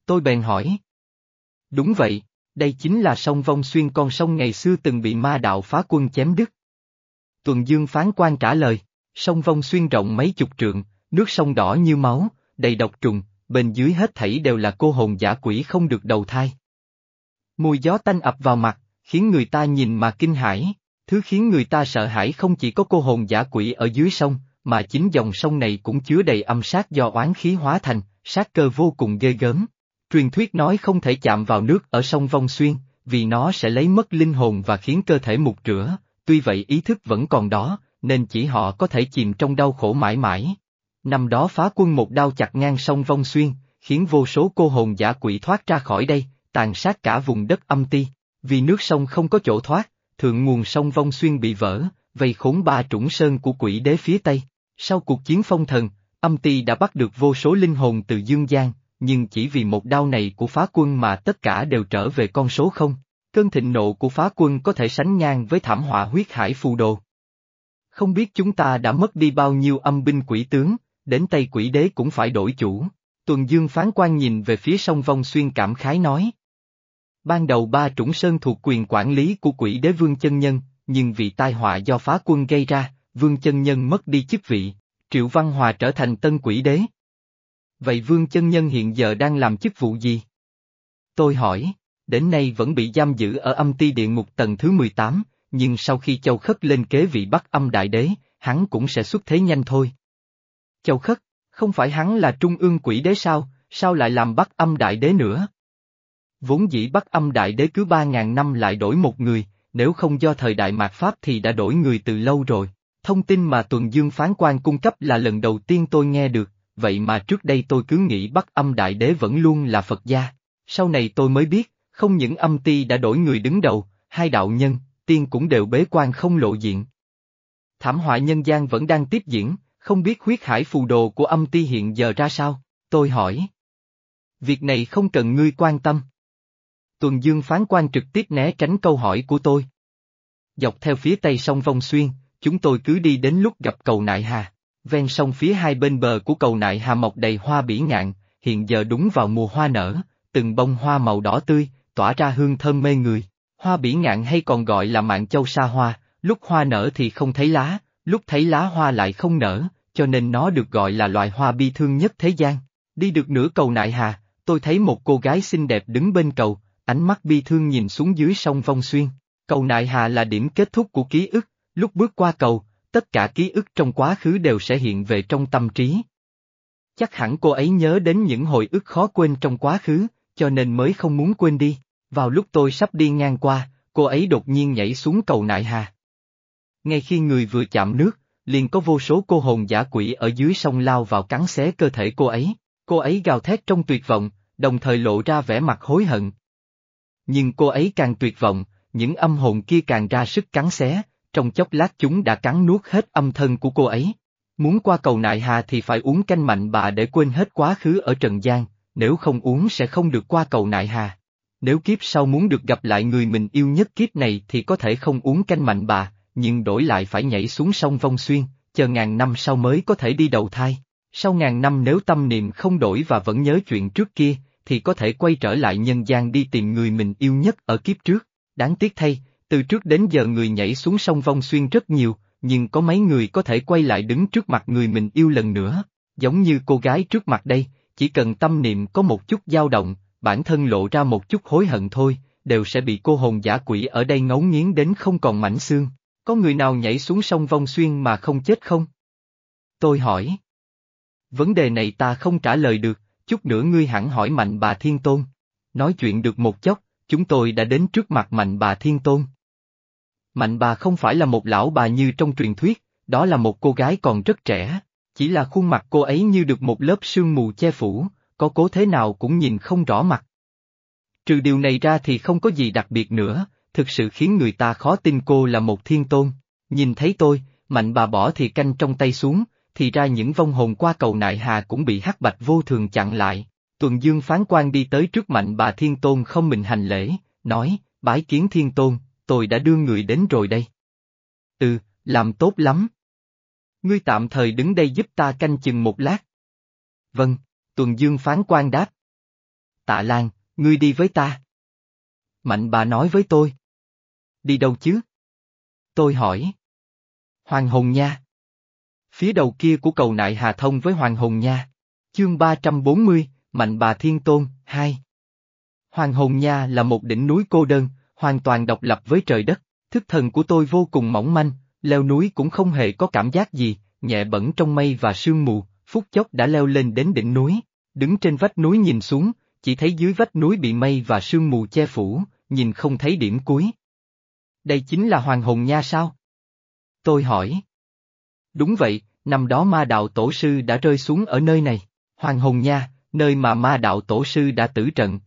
S1: Tôi bèn hỏi. Đúng vậy, đây chính là sông Vong Xuyên con sông ngày xưa từng bị ma đạo phá quân chém đứt. Tuần Dương phán quan trả lời, sông Vong Xuyên rộng mấy chục trượng, nước sông đỏ như máu, đầy độc trùng, bên dưới hết thảy đều là cô hồn giả quỷ không được đầu thai. Mùi gió tanh ập vào mặt, khiến người ta nhìn mà kinh hãi, thứ khiến người ta sợ hãi không chỉ có cô hồn giả quỷ ở dưới sông, mà chính dòng sông này cũng chứa đầy âm sát do oán khí hóa thành, sát cơ vô cùng ghê gớm. Truyền thuyết nói không thể chạm vào nước ở sông Vong Xuyên, vì nó sẽ lấy mất linh hồn và khiến cơ thể mục rửa, tuy vậy ý thức vẫn còn đó, nên chỉ họ có thể chìm trong đau khổ mãi mãi. Năm đó phá quân một đao chặt ngang sông Vong Xuyên, khiến vô số cô hồn giả quỷ thoát ra khỏi đây, tàn sát cả vùng đất âm ti. Vì nước sông không có chỗ thoát, thượng nguồn sông Vong Xuyên bị vỡ, vây khốn ba trũng sơn của quỷ đế phía Tây. Sau cuộc chiến phong thần, âm ti đã bắt được vô số linh hồn từ Dương Giang, nhưng chỉ vì một đao này của phá quân mà tất cả đều trở về con số không. Cơn thịnh nộ của phá quân có thể sánh ngang với thảm họa huyết hải phù đồ. Không biết chúng ta đã mất đi bao nhiêu âm binh quỷ tướng, đến tay quỷ đế cũng phải đổi chủ. Tuần Dương phán quan nhìn về phía sông Vong Xuyên cảm khái nói. Ban đầu ba trũng sơn thuộc quyền quản lý của quỷ đế Vương Chân Nhân, nhưng vì tai họa do phá quân gây ra, Vương Chân Nhân mất đi chức vị, Triệu Văn Hòa trở thành tân quỷ đế. Vậy Vương Chân Nhân hiện giờ đang làm chức vụ gì? Tôi hỏi, đến nay vẫn bị giam giữ ở âm ti địa ngục tầng thứ 18, nhưng sau khi Châu Khất lên kế vị bắt âm đại đế, hắn cũng sẽ xuất thế nhanh thôi. Châu Khất, không phải hắn là trung ương quỷ đế sao, sao lại làm bắt âm đại đế nữa? Vốn dĩ Bắc âm đại đế cứ ba ngàn năm lại đổi một người, nếu không do thời đại mạt Pháp thì đã đổi người từ lâu rồi. Thông tin mà Tuần Dương phán quan cung cấp là lần đầu tiên tôi nghe được, vậy mà trước đây tôi cứ nghĩ Bắc âm đại đế vẫn luôn là Phật gia. Sau này tôi mới biết, không những âm ti đã đổi người đứng đầu, hai đạo nhân, tiên cũng đều bế quan không lộ diện. Thảm họa nhân gian vẫn đang tiếp diễn, không biết huyết hải phù đồ của âm ti hiện giờ ra sao, tôi hỏi. Việc này không cần ngươi quan tâm. Tuần Dương phán quan trực tiếp né tránh câu hỏi của tôi. Dọc theo phía tây sông Vong Xuyên, chúng tôi cứ đi đến lúc gặp cầu Nại Hà. Ven sông phía hai bên bờ của cầu Nại Hà mọc đầy hoa bỉ ngạn, hiện giờ đúng vào mùa hoa nở, từng bông hoa màu đỏ tươi, tỏa ra hương thơm mê người. Hoa bỉ ngạn hay còn gọi là mạng châu sa hoa, lúc hoa nở thì không thấy lá, lúc thấy lá hoa lại không nở, cho nên nó được gọi là loài hoa bi thương nhất thế gian. Đi được nửa cầu nại hà, tôi thấy một cô gái xinh đẹp đứng bên cầu, ánh mắt bi thương nhìn xuống dưới sông Vong Xuyên. Cầu Nại Hà là điểm kết thúc của ký ức, lúc bước qua cầu, tất cả ký ức trong quá khứ đều sẽ hiện về trong tâm trí. Chắc hẳn cô ấy nhớ đến những hồi ức khó quên trong quá khứ, cho nên mới không muốn quên đi. Vào lúc tôi sắp đi ngang qua, cô ấy đột nhiên nhảy xuống cầu Nại Hà. Ngay khi người vừa chạm nước, liền có vô số cô hồn giả quỷ ở dưới sông lao vào cắn xé cơ thể cô ấy. Cô ấy gào thét trong tuyệt vọng, đồng thời lộ ra vẻ mặt hối hận. Nhưng cô ấy càng tuyệt vọng, những âm hồn kia càng ra sức cắn xé, trong chốc lát chúng đã cắn nuốt hết âm thân của cô ấy. Muốn qua cầu nại hà thì phải uống canh mạnh bà để quên hết quá khứ ở Trần gian, nếu không uống sẽ không được qua cầu nại hà. Nếu kiếp sau muốn được gặp lại người mình yêu nhất kiếp này thì có thể không uống canh mạnh bà, nhưng đổi lại phải nhảy xuống sông Vong Xuyên, chờ ngàn năm sau mới có thể đi đầu thai. Sau ngàn năm nếu tâm niệm không đổi và vẫn nhớ chuyện trước kia, thì có thể quay trở lại nhân gian đi tìm người mình yêu nhất ở kiếp trước. Đáng tiếc thay, từ trước đến giờ người nhảy xuống sông Vong Xuyên rất nhiều, nhưng có mấy người có thể quay lại đứng trước mặt người mình yêu lần nữa. Giống như cô gái trước mặt đây, chỉ cần tâm niệm có một chút dao động, bản thân lộ ra một chút hối hận thôi, đều sẽ bị cô hồn giả quỷ ở đây ngấu nghiến đến không còn mảnh xương. Có người nào nhảy xuống sông Vong Xuyên mà không chết không? Tôi hỏi. Vấn đề này ta không trả lời được, chút nữa ngươi hẳn hỏi mạnh bà Thiên Tôn. Nói chuyện được một chốc, chúng tôi đã đến trước mặt mạnh bà Thiên Tôn. Mạnh bà không phải là một lão bà như trong truyền thuyết, đó là một cô gái còn rất trẻ, chỉ là khuôn mặt cô ấy như được một lớp sương mù che phủ, có cố thế nào cũng nhìn không rõ mặt. Trừ điều này ra thì không có gì đặc biệt nữa, thực sự khiến người ta khó tin cô là một thiên tôn. Nhìn thấy tôi, mạnh bà bỏ thì canh trong tay xuống, thì ra những vong hồn qua cầu nại hà cũng bị hắc bạch vô thường chặn lại. Tuần Dương phán quan đi tới trước mạnh bà thiên tôn không mình hành lễ, nói, bái kiến thiên tôn, tôi đã đưa người đến rồi đây. Ừ, làm tốt lắm. Ngươi tạm thời đứng đây giúp ta canh chừng một lát. Vâng, Tuần Dương phán quan đáp. Tạ Lan, ngươi đi với ta. Mạnh bà nói với tôi. Đi đâu chứ? Tôi hỏi. Hoàng hồn Nha. Phía đầu kia của cầu nại Hà Thông với Hoàng Hồn Nha. Chương 340, Mạnh bà Thiên Tôn, 2. Hoàng Hồn Nha là một đỉnh núi cô đơn, hoàn toàn độc lập với trời đất, thức thần của tôi vô cùng mỏng manh, leo núi cũng không hề có cảm giác gì, nhẹ bẩn trong mây và sương mù, phút chốc đã leo lên đến đỉnh núi, đứng trên vách núi nhìn xuống, chỉ thấy dưới vách núi bị mây và sương mù che phủ, nhìn không thấy điểm cuối. Đây chính là Hoàng Hồn Nha sao? Tôi hỏi. Đúng vậy, năm đó ma đạo tổ sư đã rơi xuống ở nơi này, Hoàng Hồn Nha, nơi mà ma đạo tổ sư đã tử trận.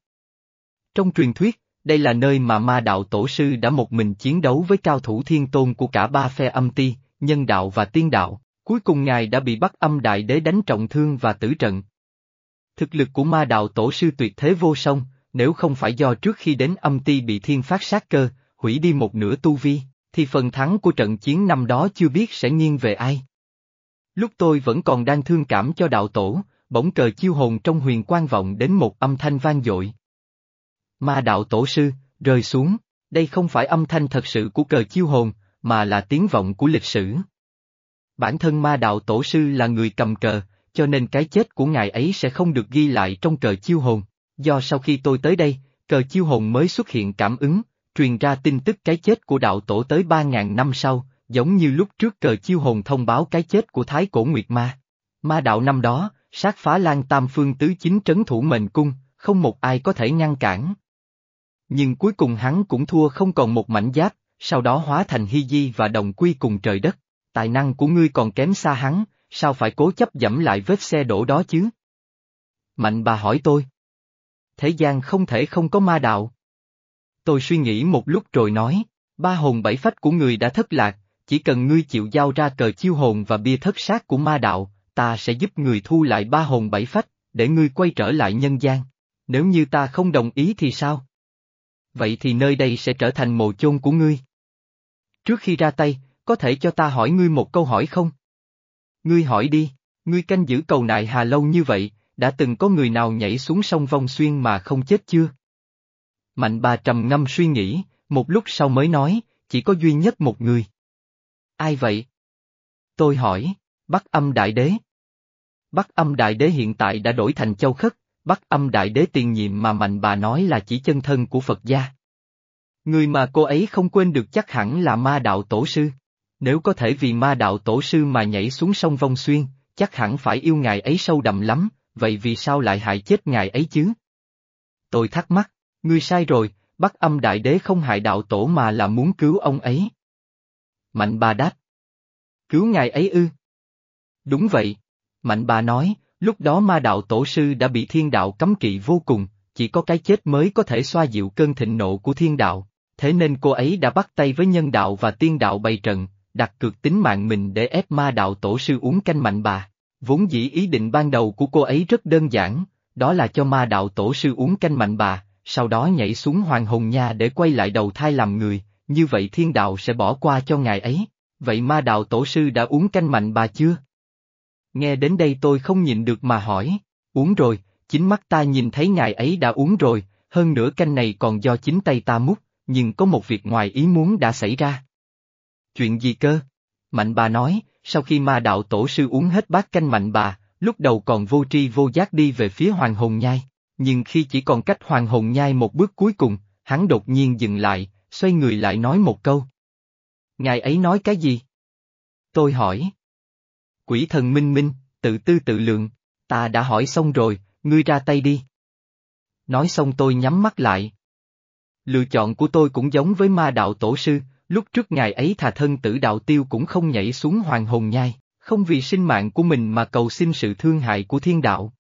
S1: Trong truyền thuyết, đây là nơi mà ma đạo tổ sư đã một mình chiến đấu với cao thủ thiên tôn của cả ba phe âm ti, nhân đạo và tiên đạo, cuối cùng ngài đã bị bắt âm đại đế đánh trọng thương và tử trận. Thực lực của ma đạo tổ sư tuyệt thế vô song, nếu không phải do trước khi đến âm ti bị thiên phát sát cơ, hủy đi một nửa tu vi, thì phần thắng của trận chiến năm đó chưa biết sẽ nghiêng về ai. Lúc tôi vẫn còn đang thương cảm cho đạo tổ, bỗng cờ chiêu hồn trong huyền quan vọng đến một âm thanh vang dội, Ma đạo tổ sư, rơi xuống, đây không phải âm thanh thật sự của cờ chiêu hồn, mà là tiếng vọng của lịch sử. Bản thân ma đạo tổ sư là người cầm cờ, cho nên cái chết của ngài ấy sẽ không được ghi lại trong cờ chiêu hồn, do sau khi tôi tới đây, cờ chiêu hồn mới xuất hiện cảm ứng, truyền ra tin tức cái chết của đạo tổ tới 3.000 năm sau, giống như lúc trước cờ chiêu hồn thông báo cái chết của Thái Cổ Nguyệt Ma. Ma đạo năm đó, sát phá lan tam phương tứ chính trấn thủ mệnh cung, không một ai có thể ngăn cản. Nhưng cuối cùng hắn cũng thua không còn một mảnh giáp, sau đó hóa thành hy di và đồng quy cùng trời đất. Tài năng của ngươi còn kém xa hắn, sao phải cố chấp dẫm lại vết xe đổ đó chứ? Mạnh bà hỏi tôi. Thế gian không thể không có ma đạo. Tôi suy nghĩ một lúc rồi nói, ba hồn bảy phách của người đã thất lạc, chỉ cần ngươi chịu giao ra cờ chiêu hồn và bia thất sát của ma đạo, ta sẽ giúp người thu lại ba hồn bảy phách, để ngươi quay trở lại nhân gian. Nếu như ta không đồng ý thì sao? vậy thì nơi đây sẽ trở thành mồ chôn của ngươi. Trước khi ra tay, có thể cho ta hỏi ngươi một câu hỏi không? Ngươi hỏi đi, ngươi canh giữ cầu nại hà lâu như vậy, đã từng có người nào nhảy xuống sông vong xuyên mà không chết chưa? Mạnh bà trầm ngâm suy nghĩ, một lúc sau mới nói, chỉ có duy nhất một người. Ai vậy? Tôi hỏi, Bắc âm đại đế. Bắc âm đại đế hiện tại đã đổi thành châu khất, Bắc âm đại đế tiền nhiệm mà mạnh bà nói là chỉ chân thân của Phật gia. Người mà cô ấy không quên được chắc hẳn là ma đạo tổ sư. Nếu có thể vì ma đạo tổ sư mà nhảy xuống sông Vong Xuyên, chắc hẳn phải yêu ngài ấy sâu đậm lắm, vậy vì sao lại hại chết ngài ấy chứ? Tôi thắc mắc, ngươi sai rồi, Bắc âm đại đế không hại đạo tổ mà là muốn cứu ông ấy. Mạnh bà đáp. Cứu ngài ấy ư? Đúng vậy. Mạnh bà nói, lúc đó ma đạo tổ sư đã bị thiên đạo cấm kỵ vô cùng, chỉ có cái chết mới có thể xoa dịu cơn thịnh nộ của thiên đạo, thế nên cô ấy đã bắt tay với nhân đạo và tiên đạo bày trận, đặt cược tính mạng mình để ép ma đạo tổ sư uống canh mạnh bà. Vốn dĩ ý định ban đầu của cô ấy rất đơn giản, đó là cho ma đạo tổ sư uống canh mạnh bà, sau đó nhảy xuống hoàng hồn nha để quay lại đầu thai làm người, như vậy thiên đạo sẽ bỏ qua cho ngài ấy. Vậy ma đạo tổ sư đã uống canh mạnh bà chưa? Nghe đến đây tôi không nhịn được mà hỏi, uống rồi, chính mắt ta nhìn thấy ngài ấy đã uống rồi, hơn nữa canh này còn do chính tay ta múc, nhưng có một việc ngoài ý muốn đã xảy ra. Chuyện gì cơ? Mạnh bà nói, sau khi ma đạo tổ sư uống hết bát canh mạnh bà, lúc đầu còn vô tri vô giác đi về phía hoàng hồn nhai, nhưng khi chỉ còn cách hoàng hồn nhai một bước cuối cùng, hắn đột nhiên dừng lại, xoay người lại nói một câu. Ngài ấy nói cái gì? Tôi hỏi. Quỷ thần minh minh, tự tư tự lượng, ta đã hỏi xong rồi, ngươi ra tay đi. Nói xong tôi nhắm mắt lại. Lựa chọn của tôi cũng giống với ma đạo tổ sư, lúc trước ngài ấy thà thân tử đạo tiêu cũng không nhảy xuống hoàng hồn nhai, không vì sinh mạng của mình mà cầu xin sự thương hại của thiên đạo.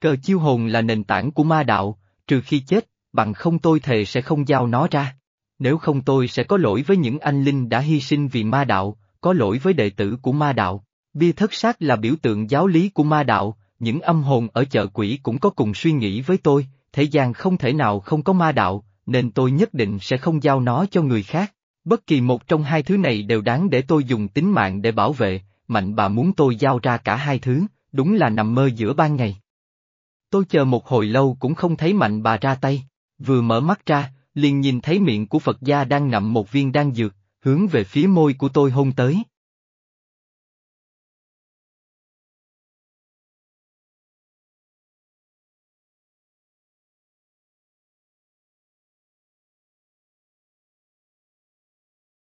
S1: Cờ chiêu hồn là nền tảng của ma đạo, trừ khi chết, bằng không tôi thề sẽ không giao nó ra. Nếu không tôi sẽ có lỗi với những anh linh đã hy sinh vì ma đạo, có lỗi với đệ tử của ma đạo. Bia thất sát là biểu tượng giáo lý của ma đạo, những âm hồn ở chợ quỷ cũng có cùng suy nghĩ với tôi, thế gian không thể nào không có ma đạo, nên tôi nhất định sẽ không giao nó cho người khác. Bất kỳ một trong hai thứ này đều đáng để tôi dùng tính mạng để bảo vệ, mạnh bà muốn tôi giao ra cả hai thứ, đúng là nằm mơ giữa ban ngày. Tôi chờ một hồi lâu cũng không thấy mạnh bà ra tay, vừa mở mắt ra, liền nhìn thấy miệng của Phật gia đang ngậm một viên đan dược, hướng về phía môi của tôi hôn tới.